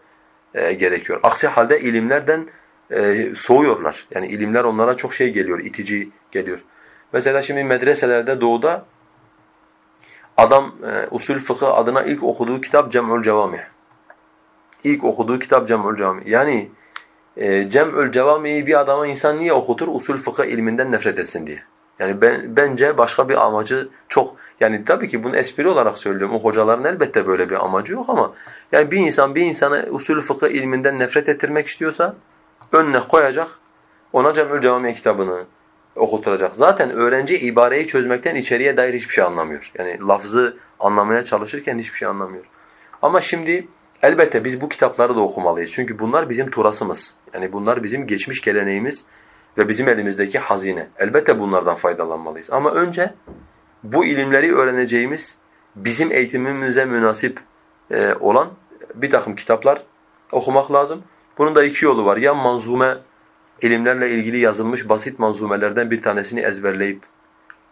e, gerekiyor. Aksi halde ilimlerden e, soğuyorlar. Yani ilimler onlara çok şey geliyor, itici geliyor. Mesela şimdi medreselerde doğuda adam e, usul fıkıh adına ilk okuduğu kitap Cem'ül Cevami. İlk okuduğu kitap Cem'ül Cevami. Yani e, Cem'ül Cevami'yi bir adama insan niye okutur? Usul fıkıh ilminden nefret etsin diye. Yani ben, bence başka bir amacı çok yani tabii ki bunu espri olarak söylüyorum. O hocaların elbette böyle bir amacı yok ama yani bir insan bir insana usul fıkıh ilminden nefret ettirmek istiyorsa önüne koyacak. Ona Cem'ül Cevami kitabını okuturacak. Zaten öğrenci ibareyi çözmekten içeriye dair hiçbir şey anlamıyor. Yani lafzı anlamaya çalışırken hiçbir şey anlamıyor. Ama şimdi elbette biz bu kitapları da okumalıyız. Çünkü bunlar bizim turasımız. Yani bunlar bizim geçmiş geleneğimiz ve bizim elimizdeki hazine. Elbette bunlardan faydalanmalıyız. Ama önce bu ilimleri öğreneceğimiz, bizim eğitimimize münasip e, olan bir takım kitaplar okumak lazım. Bunun da iki yolu var. Ya manzume, ilimlerle ilgili yazılmış basit manzumelerden bir tanesini ezberleyip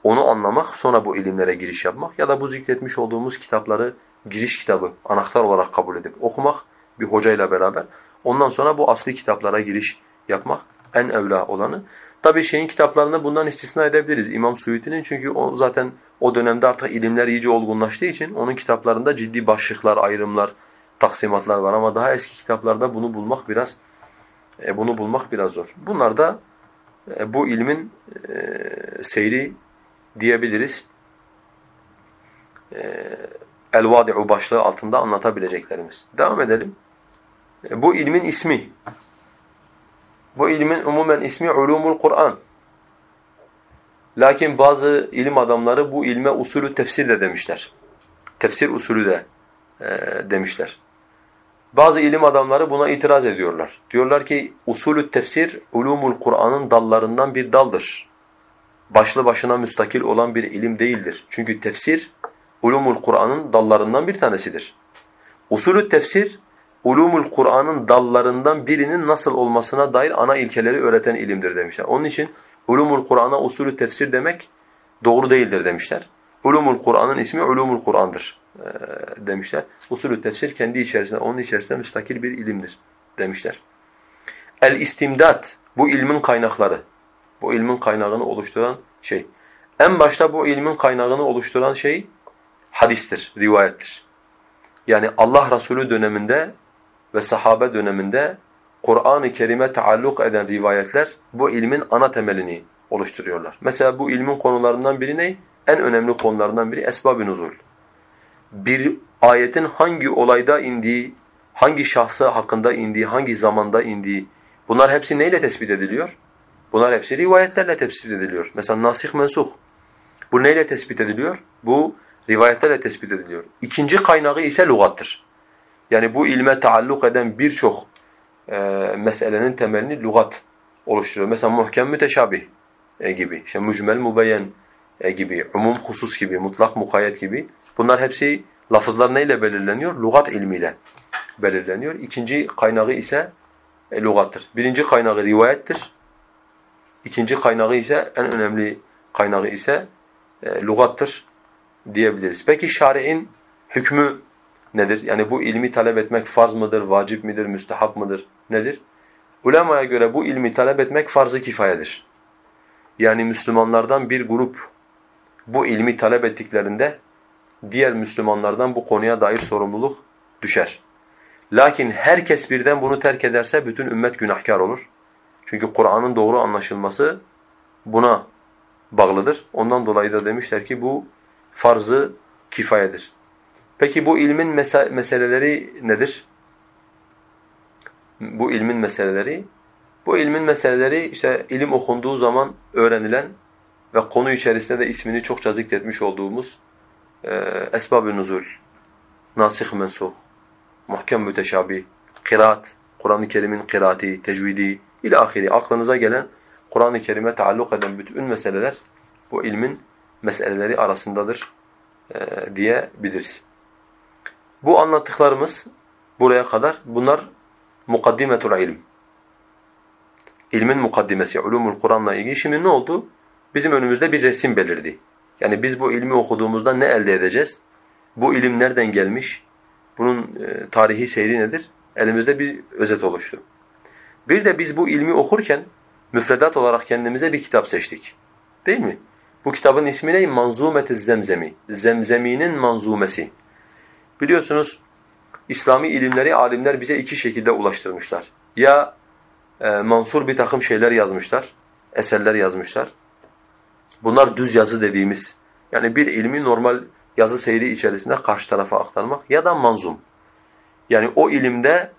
onu anlamak, sonra bu ilimlere giriş yapmak ya da bu zikretmiş olduğumuz kitapları giriş kitabı, anahtar olarak kabul edip okumak bir hocayla beraber. Ondan sonra bu asli kitaplara giriş yapmak en evla olanı. Tabii şeyin kitaplarını bundan istisna edebiliriz İmam Suyuti'nin çünkü o zaten o dönemde artık ilimler iyice olgunlaştığı için onun kitaplarında ciddi başlıklar, ayrımlar, taksimatlar var ama daha eski kitaplarda bunu bulmak biraz e, bunu bulmak biraz zor. Bunlar da e, bu ilmin e, seyri diyebiliriz. E, El-Vadi'u başlığı altında anlatabileceklerimiz. Devam edelim. E, bu ilmin ismi bu ilmin umumen ismi ulumul Kur'an. Lakin bazı ilim adamları bu ilme usulü tefsir de demişler. Tefsir usulü de e, demişler. Bazı ilim adamları buna itiraz ediyorlar. Diyorlar ki usulü tefsir ulumul Kur'an'ın dallarından bir daldır. Başlı başına müstakil olan bir ilim değildir. Çünkü tefsir ulumul Kur'an'ın dallarından bir tanesidir. Usulü tefsir ulumul Kur'an'ın dallarından birinin nasıl olmasına dair ana ilkeleri öğreten ilimdir demişler. Onun için ulumul Kur'an'a usulü tefsir demek doğru değildir demişler. Ulumul Kur'an'ın ismi ulumul Kur'an'dır e, demişler. Usulü tefsir kendi içerisinde, onun içerisinde müstakil bir ilimdir demişler. El-istimdat, bu ilmin kaynakları. Bu ilmin kaynağını oluşturan şey. En başta bu ilmin kaynağını oluşturan şey hadistir, rivayettir. Yani Allah Resulü döneminde ve sahabe döneminde Kur'an-ı Kerim'e taalluk eden rivayetler bu ilmin ana temelini oluşturuyorlar. Mesela bu ilmin konularından biri ne? En önemli konularından biri esbab-ı nuzul. Bir ayetin hangi olayda indiği, hangi şahsı hakkında indiği, hangi zamanda indiği bunlar hepsi neyle tespit ediliyor? Bunlar hepsi rivayetlerle tespit ediliyor. Mesela nasih mensuh. Bu neyle tespit ediliyor? Bu rivayetlerle tespit ediliyor. İkinci kaynağı ise lügattır. Yani bu ilme taalluk eden birçok e, meselenin temelini lügat oluşturuyor. Mesela muhkem müteşabih e, gibi, işte mücmel mübeyyen e, gibi, umum husus gibi, mutlak mukayyet gibi. Bunlar hepsi lafızlar neyle belirleniyor? Lügat ilmiyle belirleniyor. İkinci kaynağı ise e, lügattır. Birinci kaynağı rivayettir. İkinci kaynağı ise en önemli kaynağı ise e, lügattır diyebiliriz. Peki şari'in hükmü nedir? Yani bu ilmi talep etmek farz mıdır, vacip midir, müstehap mıdır, nedir? Ulemaya göre bu ilmi talep etmek farz-ı kifayedir. Yani Müslümanlardan bir grup bu ilmi talep ettiklerinde diğer Müslümanlardan bu konuya dair sorumluluk düşer. Lakin herkes birden bunu terk ederse bütün ümmet günahkar olur. Çünkü Kur'an'ın doğru anlaşılması buna bağlıdır. Ondan dolayı da demişler ki bu farzı kifayedir. Peki bu ilmin meseleleri nedir? Bu ilmin meseleleri bu ilmin meseleleri işte ilim okunduğu zaman öğrenilen ve konu içerisinde de ismini çokça zikretmiş olduğumuz e, esbab-ı nuzul, nasih mensuh, muhkem müteşabih, kıraat, Kur'an-ı Kerim'in kıraati, tecvidi ile ahiri aklınıza gelen Kur'an-ı Kerim'e taalluk eden bütün meseleler bu ilmin meseleleri arasındadır e, diyebiliriz. Bu anlattıklarımız buraya kadar bunlar mukaddimetul ilim. İlmin mukaddimesi, ulumul Kur'an'la ilgili. Şimdi ne oldu? Bizim önümüzde bir resim belirdi. Yani biz bu ilmi okuduğumuzda ne elde edeceğiz? Bu ilim nereden gelmiş? Bunun e, tarihi seyri nedir? Elimizde bir özet oluştu. Bir de biz bu ilmi okurken müfredat olarak kendimize bir kitap seçtik. Değil mi? Bu kitabın ismi ne? Manzumet-i Zemzemi. Zemzemi'nin manzumesi. Biliyorsunuz İslami ilimleri alimler bize iki şekilde ulaştırmışlar. Ya e, mansur bir takım şeyler yazmışlar, eserler yazmışlar. Bunlar düz yazı dediğimiz yani bir ilmi normal yazı seyri içerisinde karşı tarafa aktarmak ya da manzum. Yani o ilimde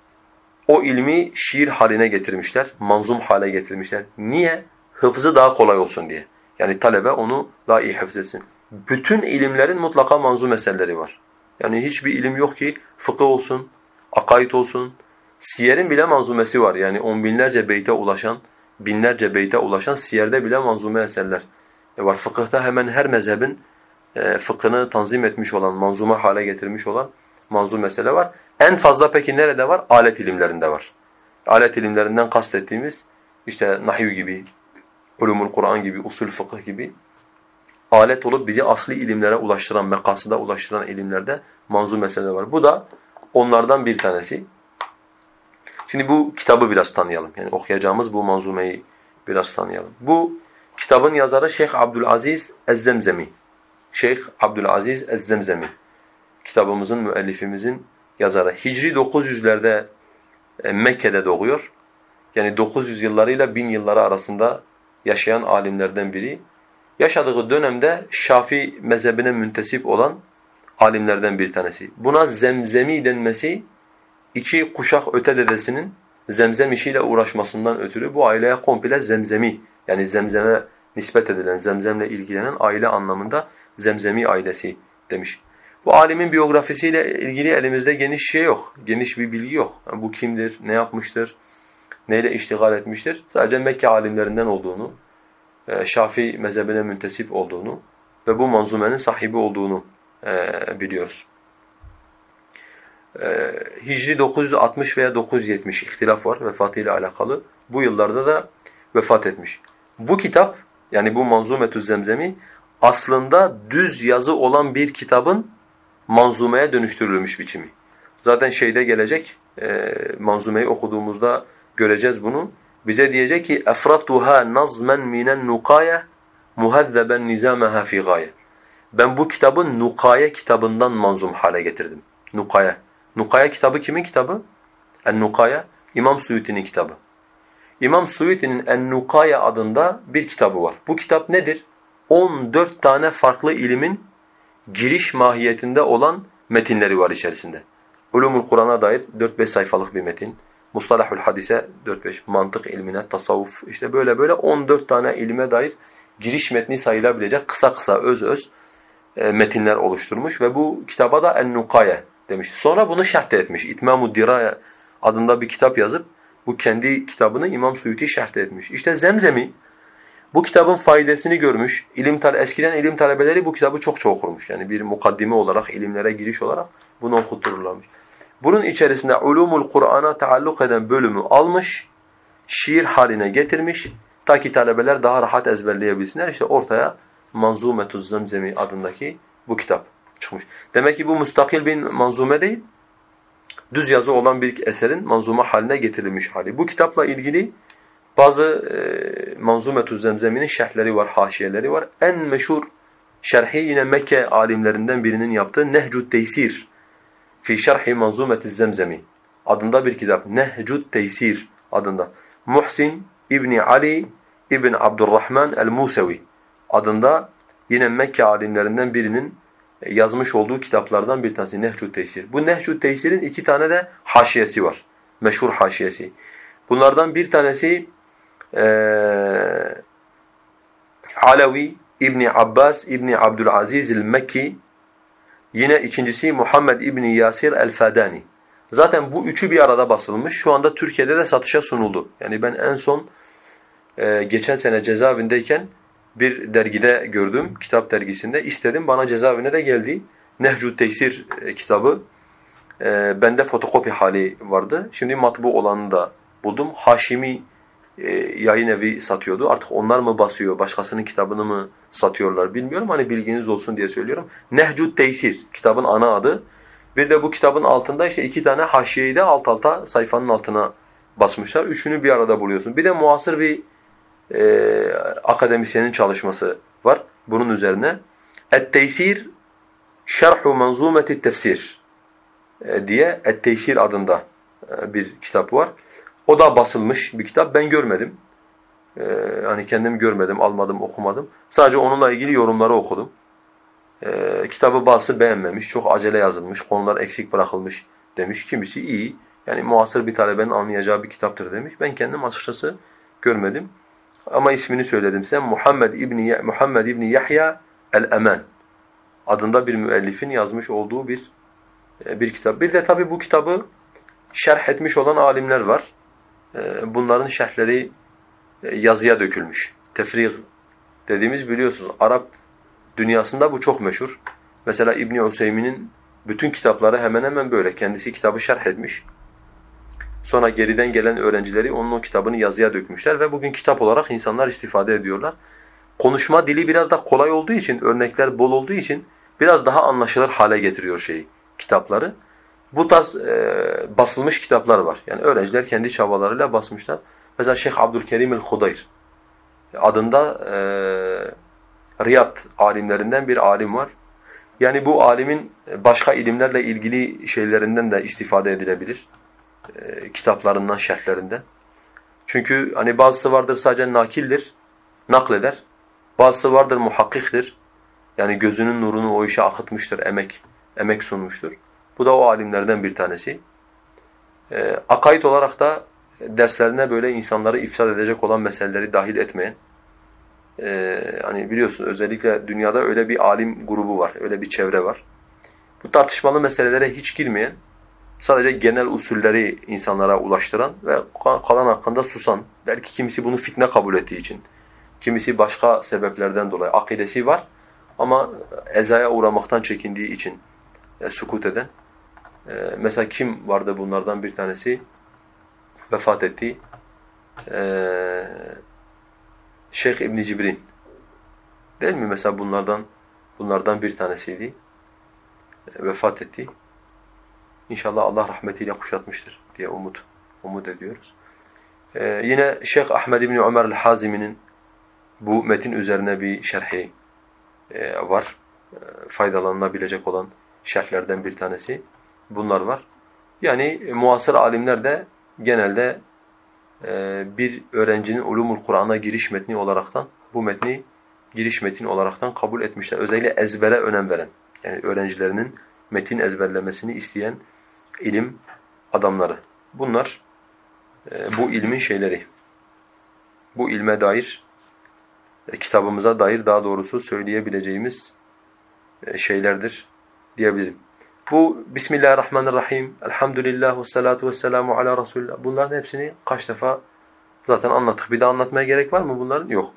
o ilmi şiir haline getirmişler, manzum hale getirmişler. Niye? Hıfzı daha kolay olsun diye. Yani talebe onu daha iyi hafzetsin. Bütün ilimlerin mutlaka manzum eserleri var. Yani hiçbir ilim yok ki fıkıh olsun, akaid olsun. Siyer'in bile manzumesi var. Yani on binlerce beyte ulaşan, binlerce beyte ulaşan Siyer'de bile manzume eserler e var. Fıkıhta hemen her mezhebin e, fıkhını tanzim etmiş olan, manzuma hale getirmiş olan manzum mesele var. En fazla peki nerede var? Alet ilimlerinde var. Alet ilimlerinden kastettiğimiz işte nahiv gibi, ulumul Kur'an gibi, usul fıkıh gibi alet olup bizi asli ilimlere ulaştıran, mekasıda ulaştıran ilimlerde manzum mesele var. Bu da onlardan bir tanesi. Şimdi bu kitabı biraz tanıyalım. Yani okuyacağımız bu manzumeyi biraz tanıyalım. Bu kitabın yazarı Şeyh Abdülaziz Ez-Zemzemi. Şeyh Abdülaziz Ez-Zemzemi. Kitabımızın, müellifimizin yazarı. Hicri 900'lerde e, Mekke'de doğuyor. Yani 900 yıllarıyla 1000 yılları arasında yaşayan alimlerden biri. Yaşadığı dönemde Şafi mezhebine müntesip olan alimlerden bir tanesi. Buna zemzemi denmesi iki kuşak öte dedesinin zemzem işiyle uğraşmasından ötürü bu aileye komple zemzemi yani zemzeme nispet edilen, zemzemle ilgilenen aile anlamında zemzemi ailesi demiş. Bu alimin biyografisiyle ilgili elimizde geniş şey yok, geniş bir bilgi yok. Yani bu kimdir, ne yapmıştır, neyle iştigal etmiştir? Sadece Mekke alimlerinden olduğunu, e, Şafii mezhebine müntesip olduğunu ve bu manzumenin sahibi olduğunu e, biliyoruz. E, Hicri 960 veya 970 ihtilaf var vefatıyla alakalı. Bu yıllarda da vefat etmiş. Bu kitap yani bu Manzumetü Zemzemi aslında düz yazı olan bir kitabın manzumeye dönüştürülmüş biçimi. Zaten şeyde gelecek, e, manzumeyi okuduğumuzda göreceğiz bunu. Bize diyecek ki efratuha nazmen minen nukaya muhazzeben nizamaha fi gaye. Ben bu kitabı Nukaye kitabından manzum hale getirdim. Nukaye. Nukaye kitabı kimin kitabı? En-Nukaye İmam Suyuti'nin kitabı. İmam Suyuti'nin En-Nukaye adında bir kitabı var. Bu kitap nedir? 14 tane farklı ilimin giriş mahiyetinde olan metinleri var içerisinde. Ulumul Kur'an'a dair 4-5 sayfalık bir metin. Mustalahul hadise 4-5, mantık ilmine, tasavvuf işte böyle böyle 14 tane ilime dair giriş metni sayılabilecek kısa kısa öz öz e, metinler oluşturmuş ve bu kitaba da En-Nukaye demiş. Sonra bunu şerh etmiş. İtmamu Diraya adında bir kitap yazıp bu kendi kitabını İmam Suyuti şerh etmiş. İşte Zemzemi bu kitabın faydasını görmüş. İlim eskiden ilim talebeleri bu kitabı çok çok okurmuş. Yani bir mukaddime olarak, ilimlere giriş olarak bunu okuttururlarmış. Bunun içerisinde ulumul Kur'an'a taalluk eden bölümü almış, şiir haline getirmiş. Ta ki talebeler daha rahat ezberleyebilsinler. İşte ortaya Manzumetuz Zemzemi adındaki bu kitap çıkmış. Demek ki bu müstakil bir manzume değil, düz yazı olan bir eserin manzuma haline getirilmiş hali. Bu kitapla ilgili bazı e, Manzumetuz Zemzemi'nin şerhleri var, haşiyeleri var. En meşhur şerhi yine Mekke alimlerinden birinin yaptığı Nehcud Teysir fi şerhi Manzumetiz Zemzemi adında bir kitap. Nehcud Teysir adında. Muhsin İbni Ali İbn Abdurrahman el-Musevi adında yine Mekke alimlerinden birinin yazmış olduğu kitaplardan bir tanesi Nehcud Teysir. Bu Nehcud Teysir'in iki tane de haşiyesi var. Meşhur haşiyesi. Bunlardan bir tanesi ee, Alavi İbni Abbas İbni Abdülaziz el-Mekki yine ikincisi Muhammed İbni Yasir el-Fadani. Zaten bu üçü bir arada basılmış. Şu anda Türkiye'de de satışa sunuldu. Yani ben en son e, geçen sene cezaevindeyken bir dergide gördüm, kitap dergisinde. istedim, bana cezaevine de geldi. Nehcud Teysir e, kitabı. E, bende fotokopi hali vardı. Şimdi matbu olanı da buldum. Haşimi e, yayın evi satıyordu. Artık onlar mı basıyor, başkasının kitabını mı satıyorlar bilmiyorum. Hani bilginiz olsun diye söylüyorum. Nehcud Teysir kitabın ana adı. Bir de bu kitabın altında işte iki tane haşiyeyi de alt alta sayfanın altına basmışlar. Üçünü bir arada buluyorsun. Bir de muasır bir e, akademisyenin çalışması var bunun üzerine. Et-Teysir Şerhu Manzumeti Tefsir e, diye Et-Teysir adında e, bir kitap var. O da basılmış bir kitap. Ben görmedim. Ee, hani kendim görmedim, almadım, okumadım. Sadece onunla ilgili yorumları okudum. Ee, kitabı bazısı beğenmemiş, çok acele yazılmış, konular eksik bırakılmış demiş. Kimisi iyi, yani muasır bir talebenin anlayacağı bir kitaptır demiş. Ben kendim açıkçası görmedim. Ama ismini söyledim size. Muhammed İbni, Muhammed İbni Yahya el-Emen adında bir müellifin yazmış olduğu bir e, bir kitap. Bir de tabi bu kitabı şerh etmiş olan alimler var. E, bunların şerhleri e, yazıya dökülmüş. Tefrih dediğimiz biliyorsunuz Arap dünyasında bu çok meşhur. Mesela İbni Useymi'nin bütün kitapları hemen hemen böyle. Kendisi kitabı şerh etmiş. Sonra geriden gelen öğrencileri onun o kitabını yazıya dökmüşler ve bugün kitap olarak insanlar istifade ediyorlar. Konuşma dili biraz da kolay olduğu için, örnekler bol olduğu için biraz daha anlaşılır hale getiriyor şeyi, kitapları. Bu tarz e, basılmış kitaplar var. Yani öğrenciler kendi çabalarıyla basmışlar. Mesela Şeyh Abdülkerim el-Hudayr adında e, Riyad alimlerinden bir alim var. Yani bu alimin başka ilimlerle ilgili şeylerinden de istifade edilebilir. E, kitaplarından, şerhlerinden. Çünkü hani bazısı vardır sadece nakildir, nakleder. Bazısı vardır muhakkiktir. Yani gözünün nurunu o işe akıtmıştır, emek emek sunmuştur. Bu da o alimlerden bir tanesi. E, akaid olarak da derslerine böyle insanları ifsad edecek olan meseleleri dahil etmeyen, e, hani biliyorsun özellikle dünyada öyle bir alim grubu var, öyle bir çevre var. Bu tartışmalı meselelere hiç girmeyen, sadece genel usulleri insanlara ulaştıran ve kalan hakkında susan, belki kimisi bunu fitne kabul ettiği için, kimisi başka sebeplerden dolayı akidesi var ama ezaya uğramaktan çekindiği için e, sukut eden. E, mesela kim vardı bunlardan bir tanesi? Vefat etti. E, Şeyh İbn Cibrin. Değil mi? Mesela bunlardan bunlardan bir tanesiydi. E, vefat etti. İnşallah Allah rahmetiyle kuşatmıştır diye umut umut ediyoruz. Ee, yine Şeyh Ahmed İbni Ömer el-Hazimi'nin bu metin üzerine bir şerhi e, var. E, faydalanılabilecek olan şerhlerden bir tanesi. Bunlar var. Yani muasır alimler de genelde e, bir öğrencinin ulumul Kur'an'a giriş metni olaraktan bu metni giriş metin olaraktan kabul etmişler. Özellikle ezbere önem veren. Yani öğrencilerinin metin ezberlemesini isteyen ilim adamları. Bunlar e, bu ilmin şeyleri. Bu ilme dair, e, kitabımıza dair daha doğrusu söyleyebileceğimiz e, şeylerdir diyebilirim. Bu Bismillahirrahmanirrahim, Elhamdülillah ve salatu ve selamu ala Resulullah. Bunların hepsini kaç defa zaten anlattık. Bir daha anlatmaya gerek var mı bunların? Yok.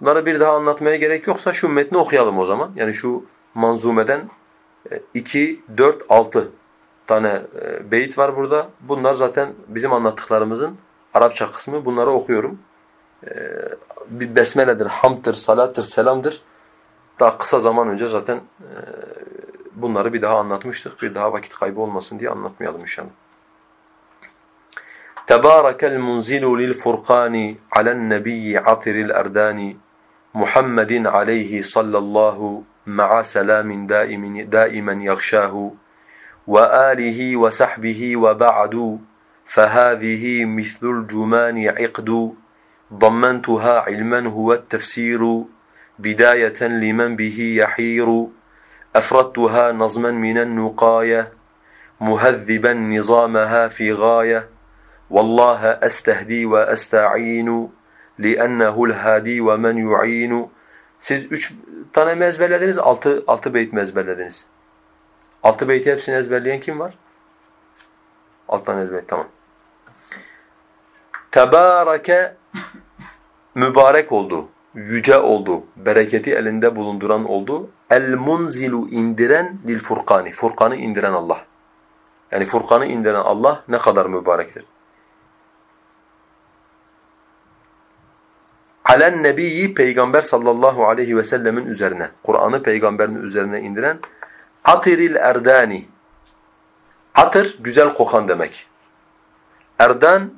Bunları bir daha anlatmaya gerek yoksa şu metni okuyalım o zaman. Yani şu manzumeden 2, 4, 6 tane e, beyit var burada. Bunlar zaten bizim anlattıklarımızın Arapça kısmı. Bunları okuyorum. E, bir besmeledir, hamdır, salattır, selamdır. Daha kısa zaman önce zaten e, bunları bir daha anlatmıştık. Bir daha vakit kaybı olmasın diye anlatmayalım inşallah. تبارك المنزل للفرقان على النبي عطر الأردان محمد عليه صلى الله مع سلام دائم دائما يغشاه وآله وصحبه وبعد فهذه مثل الجمان عقد ضمنتها علما هو التفسير بداية لمن به يحير أفردتها نظما من النقاية مهذبا نظامها في غاية والله أستهدي وأستعين لأنه الهادي ومن يعين Siz üç tane mi ezberlediniz? Altı, altı beyt mi ezberlediniz? Altı beyti hepsini ezberleyen kim var? Alt tane ezber, tamam. Tebareke mübarek oldu, yüce oldu, bereketi elinde bulunduran oldu. El munzilu indiren lil furkani. Furkanı indiren Allah. Yani Furkan'ı indiren Allah ne kadar mübarektir. Alen nebiyyi peygamber sallallahu aleyhi ve sellemin üzerine, Kur'an'ı peygamberin üzerine indiren atiril erdani. Atır güzel kokan demek. Erdan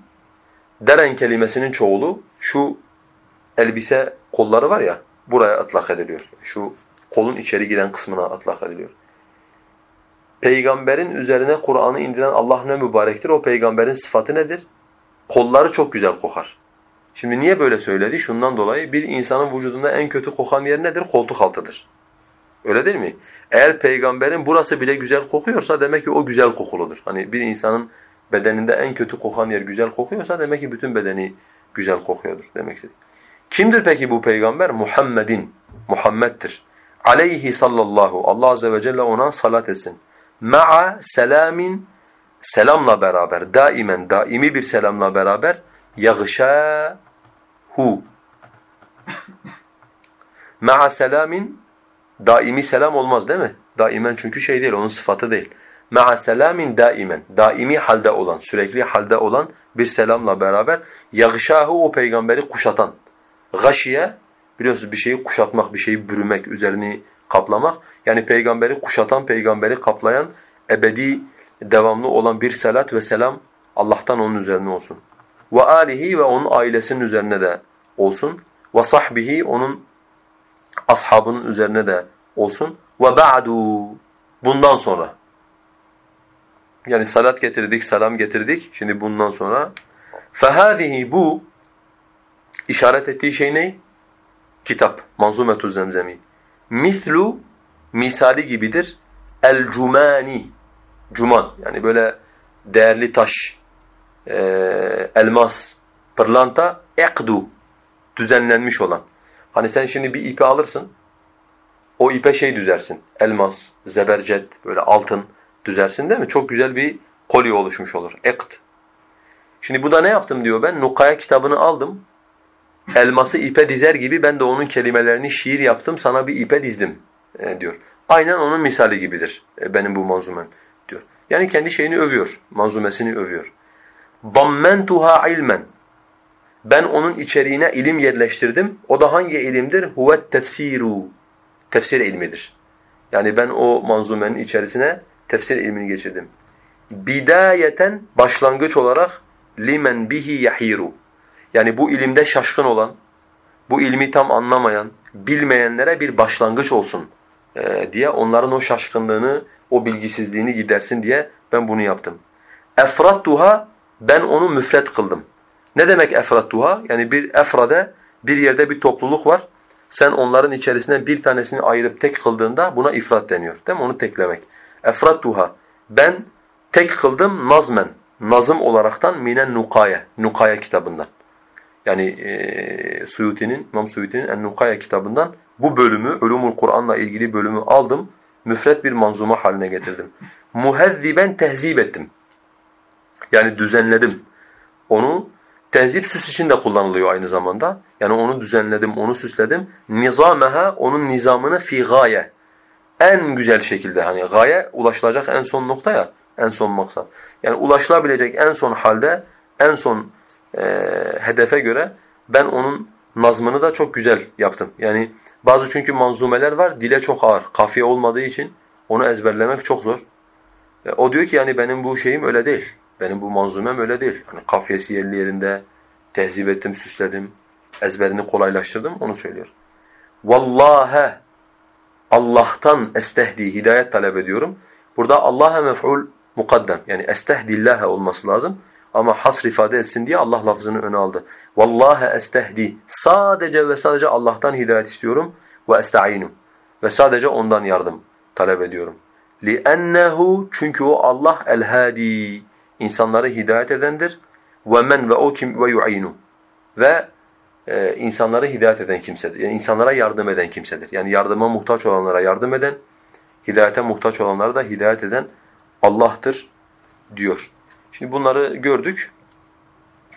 deren kelimesinin çoğulu şu elbise kolları var ya buraya atlak ediliyor. Şu kolun içeri giden kısmına atlak ediliyor. Peygamberin üzerine Kur'an'ı indiren Allah ne mübarektir. O peygamberin sıfatı nedir? Kolları çok güzel kokar. Şimdi niye böyle söyledi? Şundan dolayı bir insanın vücudunda en kötü kokan yer nedir? Koltuk altıdır. Öyle değil mi? Eğer peygamberin burası bile güzel kokuyorsa demek ki o güzel kokuludur. Hani bir insanın bedeninde en kötü kokan yer güzel kokuyorsa demek ki bütün bedeni güzel kokuyordur demek istedik. Kimdir peki bu peygamber? Muhammedin. Muhammed'dir. Aleyhi sallallahu. Allah azze ve celle ona salat etsin. Ma'a selamin selamla beraber, daimen, daimi bir selamla beraber yagşâhu. Ma'a selamin daimi selam olmaz değil mi? Daimen çünkü şey değil, onun sıfatı değil. Ma'a selamin daimen, daimi halde olan, sürekli halde olan bir selamla beraber yagşâhu o peygamberi kuşatan. Gâşiye biliyorsunuz bir şeyi kuşatmak, bir şeyi bürümek, üzerini kaplamak. Yani peygamberi kuşatan, peygamberi kaplayan, ebedi devamlı olan bir salat ve selam Allah'tan onun üzerine olsun. Ve alihi ve onun ailesinin üzerine de olsun. Ve sahbihi onun ashabının üzerine de olsun. Ve ba'du bundan sonra. Yani salat getirdik, selam getirdik. Şimdi bundan sonra فَهَذِهِ bu işaret ettiği şey ne? Kitap, Manzumetu Zemzemi. Mislu misali gibidir. El cumani. Cuman yani böyle değerli taş, e, elmas, pırlanta, ekdu düzenlenmiş olan. Hani sen şimdi bir ipi alırsın, o ipe şey düzersin. Elmas, zebercet, böyle altın düzersin değil mi? Çok güzel bir kolye oluşmuş olur. Ekt. Şimdi bu da ne yaptım diyor ben? Nukaya kitabını aldım Elması ipe dizer gibi ben de onun kelimelerini şiir yaptım, sana bir ipe dizdim e, diyor. Aynen onun misali gibidir e, benim bu manzumem diyor. Yani kendi şeyini övüyor, manzumesini övüyor. ضَمَّنْتُهَا ilmen. Ben onun içeriğine ilim yerleştirdim. O da hangi ilimdir? هُوَ tefsiru. Tefsir ilmidir. Yani ben o manzumenin içerisine tefsir ilmini geçirdim. Bidayeten başlangıç olarak limen bihi yahiru. Yani bu ilimde şaşkın olan, bu ilmi tam anlamayan, bilmeyenlere bir başlangıç olsun e, diye onların o şaşkınlığını, o bilgisizliğini gidersin diye ben bunu yaptım. Efrattuha ben onu müfret kıldım. Ne demek efrattuha? Yani bir efrade bir yerde bir topluluk var. Sen onların içerisinden bir tanesini ayırıp tek kıldığında buna ifrat deniyor. Değil mi? Onu teklemek. Efrattuha. Ben tek kıldım nazmen. Nazım olaraktan minen nukaya. Nukaya kitabından. Yani e, Suyuti'nin, İmam Suyuti'nin En-Nukaya kitabından bu bölümü, Ulumul Kur'an'la ilgili bölümü aldım. Müfret bir manzuma haline getirdim. Muhezziben tehzip ettim. Yani düzenledim. Onu tehzip süs için de kullanılıyor aynı zamanda. Yani onu düzenledim, onu süsledim. Nizameha, onun nizamını fi gaye. En güzel şekilde hani gaye ulaşılacak en son nokta ya. En son maksat. Yani ulaşılabilecek en son halde, en son e, hedefe göre ben onun nazmını da çok güzel yaptım. Yani bazı çünkü manzumeler var, dile çok ağır. Kafiye olmadığı için onu ezberlemek çok zor. E, o diyor ki yani benim bu şeyim öyle değil. Benim bu manzumem öyle değil. Hani kafiyesi yerli yerinde, tehzip ettim, süsledim, ezberini kolaylaştırdım, onu söylüyor. Vallahe Allah'tan estehdi, hidayet talep ediyorum. Burada Allah'a mef'ul mukaddem. Yani estehdillâhe olması lazım. Ama hasr ifade etsin diye Allah lafzını öne aldı. Vallahi estehdi. Sadece ve sadece Allah'tan hidayet istiyorum ve esta'inu. Ve sadece ondan yardım talep ediyorum. لِأَنَّهُ Çünkü o Allah el-hadi. İnsanları hidayet edendir. وَمَنْ ve o kim ve yu'inu. Ve e, insanları hidayet eden kimsedir. Yani insanlara yardım eden kimsedir. Yani yardıma muhtaç olanlara yardım eden, hidayete muhtaç olanlara da hidayet eden Allah'tır diyor. Şimdi bunları gördük.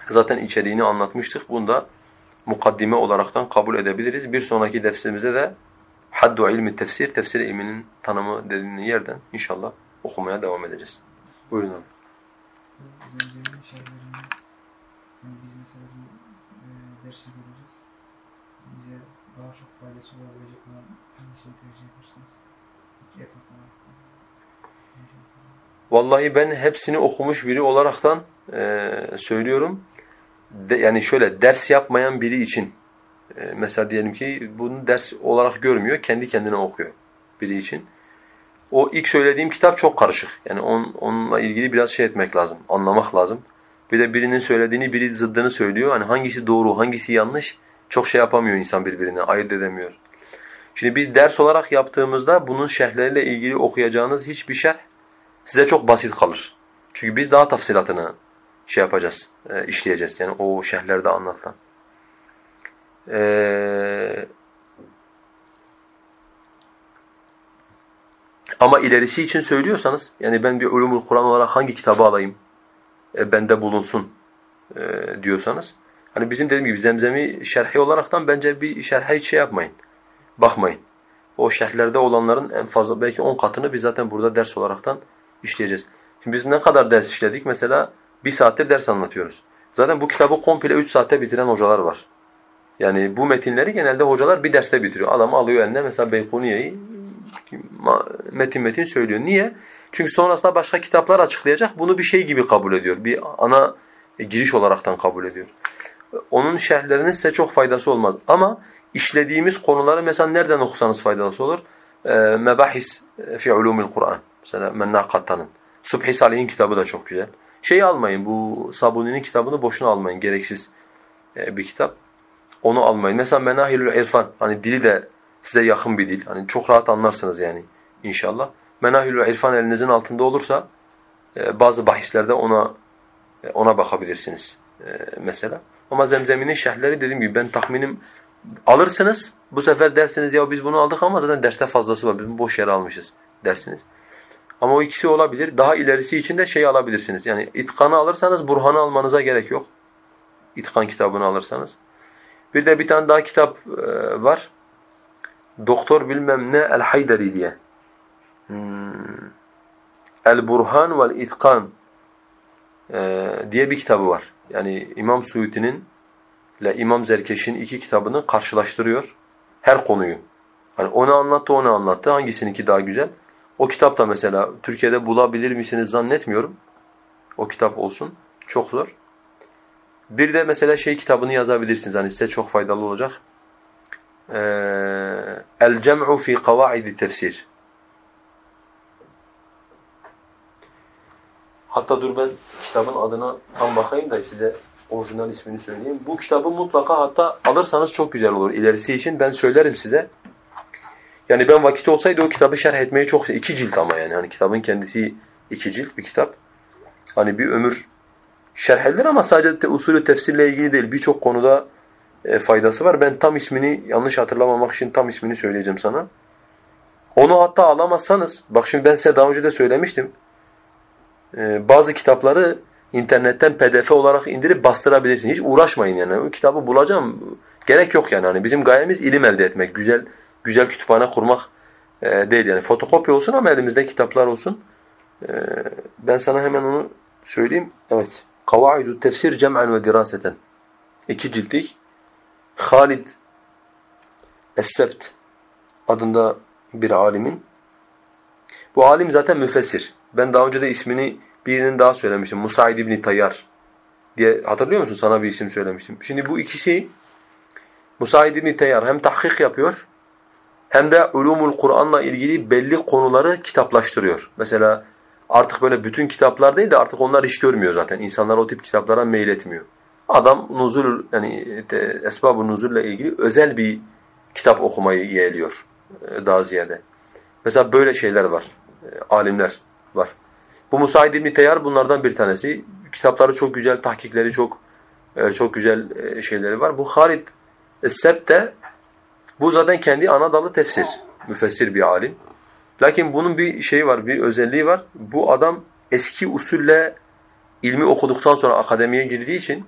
Zaten içeriğini anlatmıştık. Bunu da mukaddime olaraktan kabul edebiliriz. Bir sonraki dersimizde de haddu ilmi tefsir, tefsir ilminin tanımı dediğini yerden inşallah okumaya devam edeceğiz. Buyurun abi. Daha çok faydası olabilecek olan hangisini tercih edersiniz? İki etap olarak. Vallahi ben hepsini okumuş biri olaraktan e, söylüyorum. De, yani şöyle ders yapmayan biri için e, mesela diyelim ki bunu ders olarak görmüyor, kendi kendine okuyor biri için. O ilk söylediğim kitap çok karışık. Yani on, onunla ilgili biraz şey etmek lazım, anlamak lazım. Bir de birinin söylediğini biri zıddını söylüyor. Hani hangisi doğru, hangisi yanlış çok şey yapamıyor insan birbirine, ayırt edemiyor. Şimdi biz ders olarak yaptığımızda bunun şerhleriyle ilgili okuyacağınız hiçbir şerh size çok basit kalır. Çünkü biz daha tafsilatını şey yapacağız, e, işleyeceğiz. Yani o şerhlerde anlatılan. Ee, ama ilerisi için söylüyorsanız, yani ben bir ulumul Kur'an olarak hangi kitabı alayım, e, bende bulunsun e, diyorsanız, hani bizim dediğim gibi zemzemi şerhi olaraktan bence bir şerhe hiç şey yapmayın, bakmayın. O şerhlerde olanların en fazla belki 10 katını biz zaten burada ders olaraktan işleyeceğiz. Şimdi biz ne kadar ders işledik? Mesela bir saatte ders anlatıyoruz. Zaten bu kitabı komple 3 saatte bitiren hocalar var. Yani bu metinleri genelde hocalar bir derste bitiriyor. Adam alıyor eline mesela Beykuniye'yi metin metin söylüyor. Niye? Çünkü sonrasında başka kitaplar açıklayacak. Bunu bir şey gibi kabul ediyor. Bir ana giriş olaraktan kabul ediyor. Onun şerhlerinin size çok faydası olmaz. Ama işlediğimiz konuları mesela nereden okusanız faydası olur? Mebahis fi ulumil Kur'an. Mesela Menna Kattan'ın. Subhi Salih'in kitabı da çok güzel. Şeyi almayın, bu Sabuni'nin kitabını boşuna almayın, gereksiz e, bir kitap. Onu almayın. Mesela Menahilül İrfan, hani dili de size yakın bir dil. Hani çok rahat anlarsınız yani inşallah. Menahilül İrfan elinizin altında olursa e, bazı bahislerde ona e, ona bakabilirsiniz mesela. Ama Zemzem'in şerhleri dediğim gibi ben tahminim alırsınız. Bu sefer dersiniz ya biz bunu aldık ama zaten derste fazlası var. Biz boş yere almışız dersiniz. Ama o ikisi olabilir. Daha ilerisi için de şey alabilirsiniz. Yani itkanı alırsanız Burhan'ı almanıza gerek yok. İtkan kitabını alırsanız. Bir de bir tane daha kitap e, var. Doktor bilmem ne El-Haydari diye. Hmm. El-Burhan vel-İtkan e, diye bir kitabı var. Yani İmam Suyuti'nin ile İmam Zerkeş'in iki kitabını karşılaştırıyor. Her konuyu. Hani onu anlattı, onu anlattı. Hangisininki daha güzel? O kitap da mesela Türkiye'de bulabilir misiniz zannetmiyorum. O kitap olsun. Çok zor. Bir de mesela şey kitabını yazabilirsiniz. Hani size çok faydalı olacak. Ee, El Cem'u fi Kavaidi Tefsir. Hatta dur ben kitabın adına tam bakayım da size orijinal ismini söyleyeyim. Bu kitabı mutlaka hatta alırsanız çok güzel olur ilerisi için. Ben söylerim size. Yani ben vakit olsaydı o kitabı şerh etmeyi çok iki cilt ama yani hani kitabın kendisi iki cilt bir kitap. Hani bir ömür şerh edilir ama sadece usulü tefsirle ilgili değil birçok konuda e, faydası var. Ben tam ismini yanlış hatırlamamak için tam ismini söyleyeceğim sana. Onu hatta alamazsanız bak şimdi ben size daha önce de söylemiştim. E, bazı kitapları internetten pdf olarak indirip bastırabilirsiniz. Hiç uğraşmayın yani. O kitabı bulacağım gerek yok yani. Hani bizim gayemiz ilim elde etmek, güzel güzel kütüphane kurmak e, değil yani. Fotokopi olsun ama elimizde kitaplar olsun. E, Ben sana hemen onu söyleyeyim. Evet. Kavaidu tefsir cem'an ve diraseten. İki ciltlik. Halid Es-Sebt adında bir alimin. Bu alim zaten müfessir. Ben daha önce de ismini birinin daha söylemiştim. Musaid ibn Tayyar diye hatırlıyor musun? Sana bir isim söylemiştim. Şimdi bu ikisi Musaid ibn Tayyar hem tahkik yapıyor hem de ulumul Kur'an'la ilgili belli konuları kitaplaştırıyor. Mesela artık böyle bütün kitaplar değil de artık onlar iş görmüyor zaten. İnsanlar o tip kitaplara meyil etmiyor. Adam nuzul yani esbab-ı nuzulle ilgili özel bir kitap okumayı yeğliyor e, daha ziyade. Mesela böyle şeyler var. E, alimler var. Bu Musaid ibn Teyyar bunlardan bir tanesi. Kitapları çok güzel, tahkikleri çok e, çok güzel şeyleri var. Bu Halid Es-Sebt de bu zaten kendi ana dalı tefsir. Müfessir bir alim. Lakin bunun bir şeyi var, bir özelliği var. Bu adam eski usulle ilmi okuduktan sonra akademiye girdiği için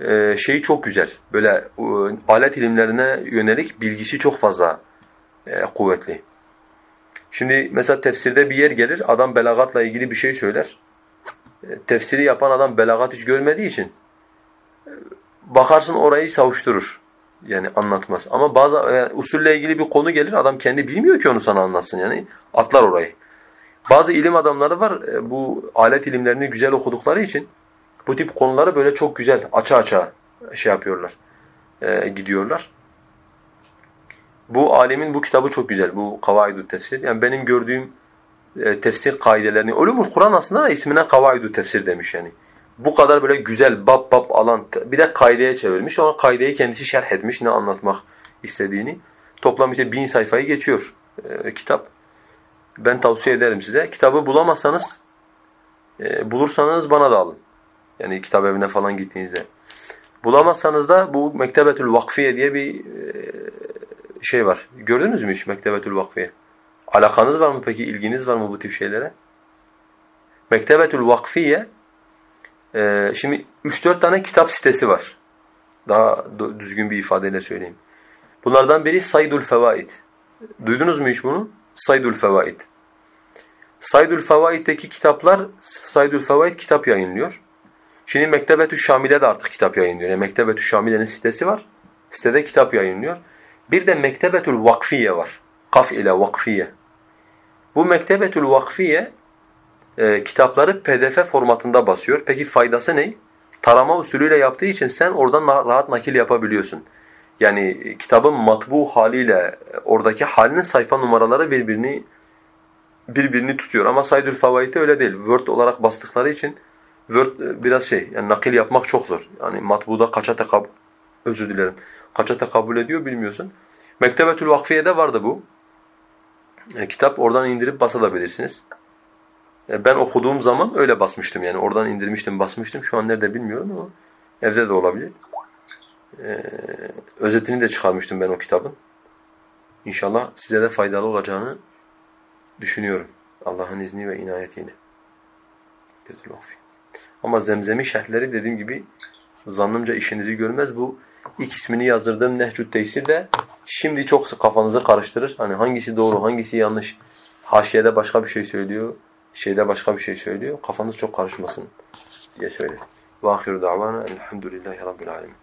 e, şeyi çok güzel. Böyle e, alet ilimlerine yönelik bilgisi çok fazla e, kuvvetli. Şimdi mesela tefsirde bir yer gelir, adam belagatla ilgili bir şey söyler. Tefsiri yapan adam belagat hiç görmediği için bakarsın orayı savuşturur. Yani anlatmaz. Ama bazı yani usulle ilgili bir konu gelir, adam kendi bilmiyor ki onu sana anlatsın yani. Atlar orayı. Bazı ilim adamları var, bu alet ilimlerini güzel okudukları için bu tip konuları böyle çok güzel aça aça şey yapıyorlar, e, gidiyorlar. Bu alimin bu kitabı çok güzel, bu Kavaidü Tefsir. Yani benim gördüğüm e, tefsir kaidelerini, Ulumul Kur'an aslında da ismine Kavaidü Tefsir demiş yani. Bu kadar böyle güzel bab bab alan, bir de kaideye çevirmiş. Sonra kaideyi kendisi şerh etmiş, ne anlatmak istediğini. Toplam işte bin sayfayı geçiyor e, kitap. Ben tavsiye ederim size. Kitabı bulamazsanız, e, bulursanız bana da alın. Yani kitap evine falan gittiğinizde. Bulamazsanız da bu Mektebetül Vakfiye diye bir e, şey var. Gördünüz mü hiç Mektebetül Vakfiye? Alakanız var mı peki? İlginiz var mı bu tip şeylere? Mektebetül Vakfiye e, şimdi 3-4 tane kitap sitesi var. Daha düzgün bir ifadeyle söyleyeyim. Bunlardan biri Saydul Fevaid. Duydunuz mu hiç bunu? Saydul Fevaid. Saydul Fevaid'deki kitaplar Saydul Fevaid kitap yayınlıyor. Şimdi Mektebetü Şamile de artık kitap yayınlıyor. Yani Mektebetü Şamile'nin sitesi var. Sitede kitap yayınlıyor. Bir de Mektebetül Vakfiye var. Kaf ile Vakfiye. Bu Mektebetül Vakfiye e, kitapları pdf formatında basıyor. Peki faydası ne? Tarama usulüyle yaptığı için sen oradan rahat nakil yapabiliyorsun. Yani kitabın matbu haliyle oradaki halinin sayfa numaraları birbirini birbirini tutuyor. Ama Saydül Favaid'de öyle değil. Word olarak bastıkları için Word e, biraz şey, yani nakil yapmak çok zor. Yani matbuda kaça tekab özür dilerim. Kaça tekabül ediyor bilmiyorsun. Mektebetül Vakfiye'de vardı bu. E, kitap oradan indirip basabilirsiniz. E, ben okuduğum zaman öyle basmıştım yani oradan indirmiştim, basmıştım. Şu an nerede bilmiyorum ama evde de olabilir. E, özetini de çıkarmıştım ben o kitabın. İnşallah size de faydalı olacağını düşünüyorum. Allah'ın izni ve inayetiyle. Ama zemzemi şerhleri dediğim gibi zannımca işinizi görmez. Bu ilk ismini yazdırdığım Nehcü't Teysir de şimdi çok kafanızı karıştırır. Hani hangisi doğru, hangisi yanlış. Haşiyede başka bir şey söylüyor, şeyde başka bir şey söylüyor. Kafanız çok karışmasın diye söyledim. Ve ahiru davana elhamdülillahi rabbil alemin.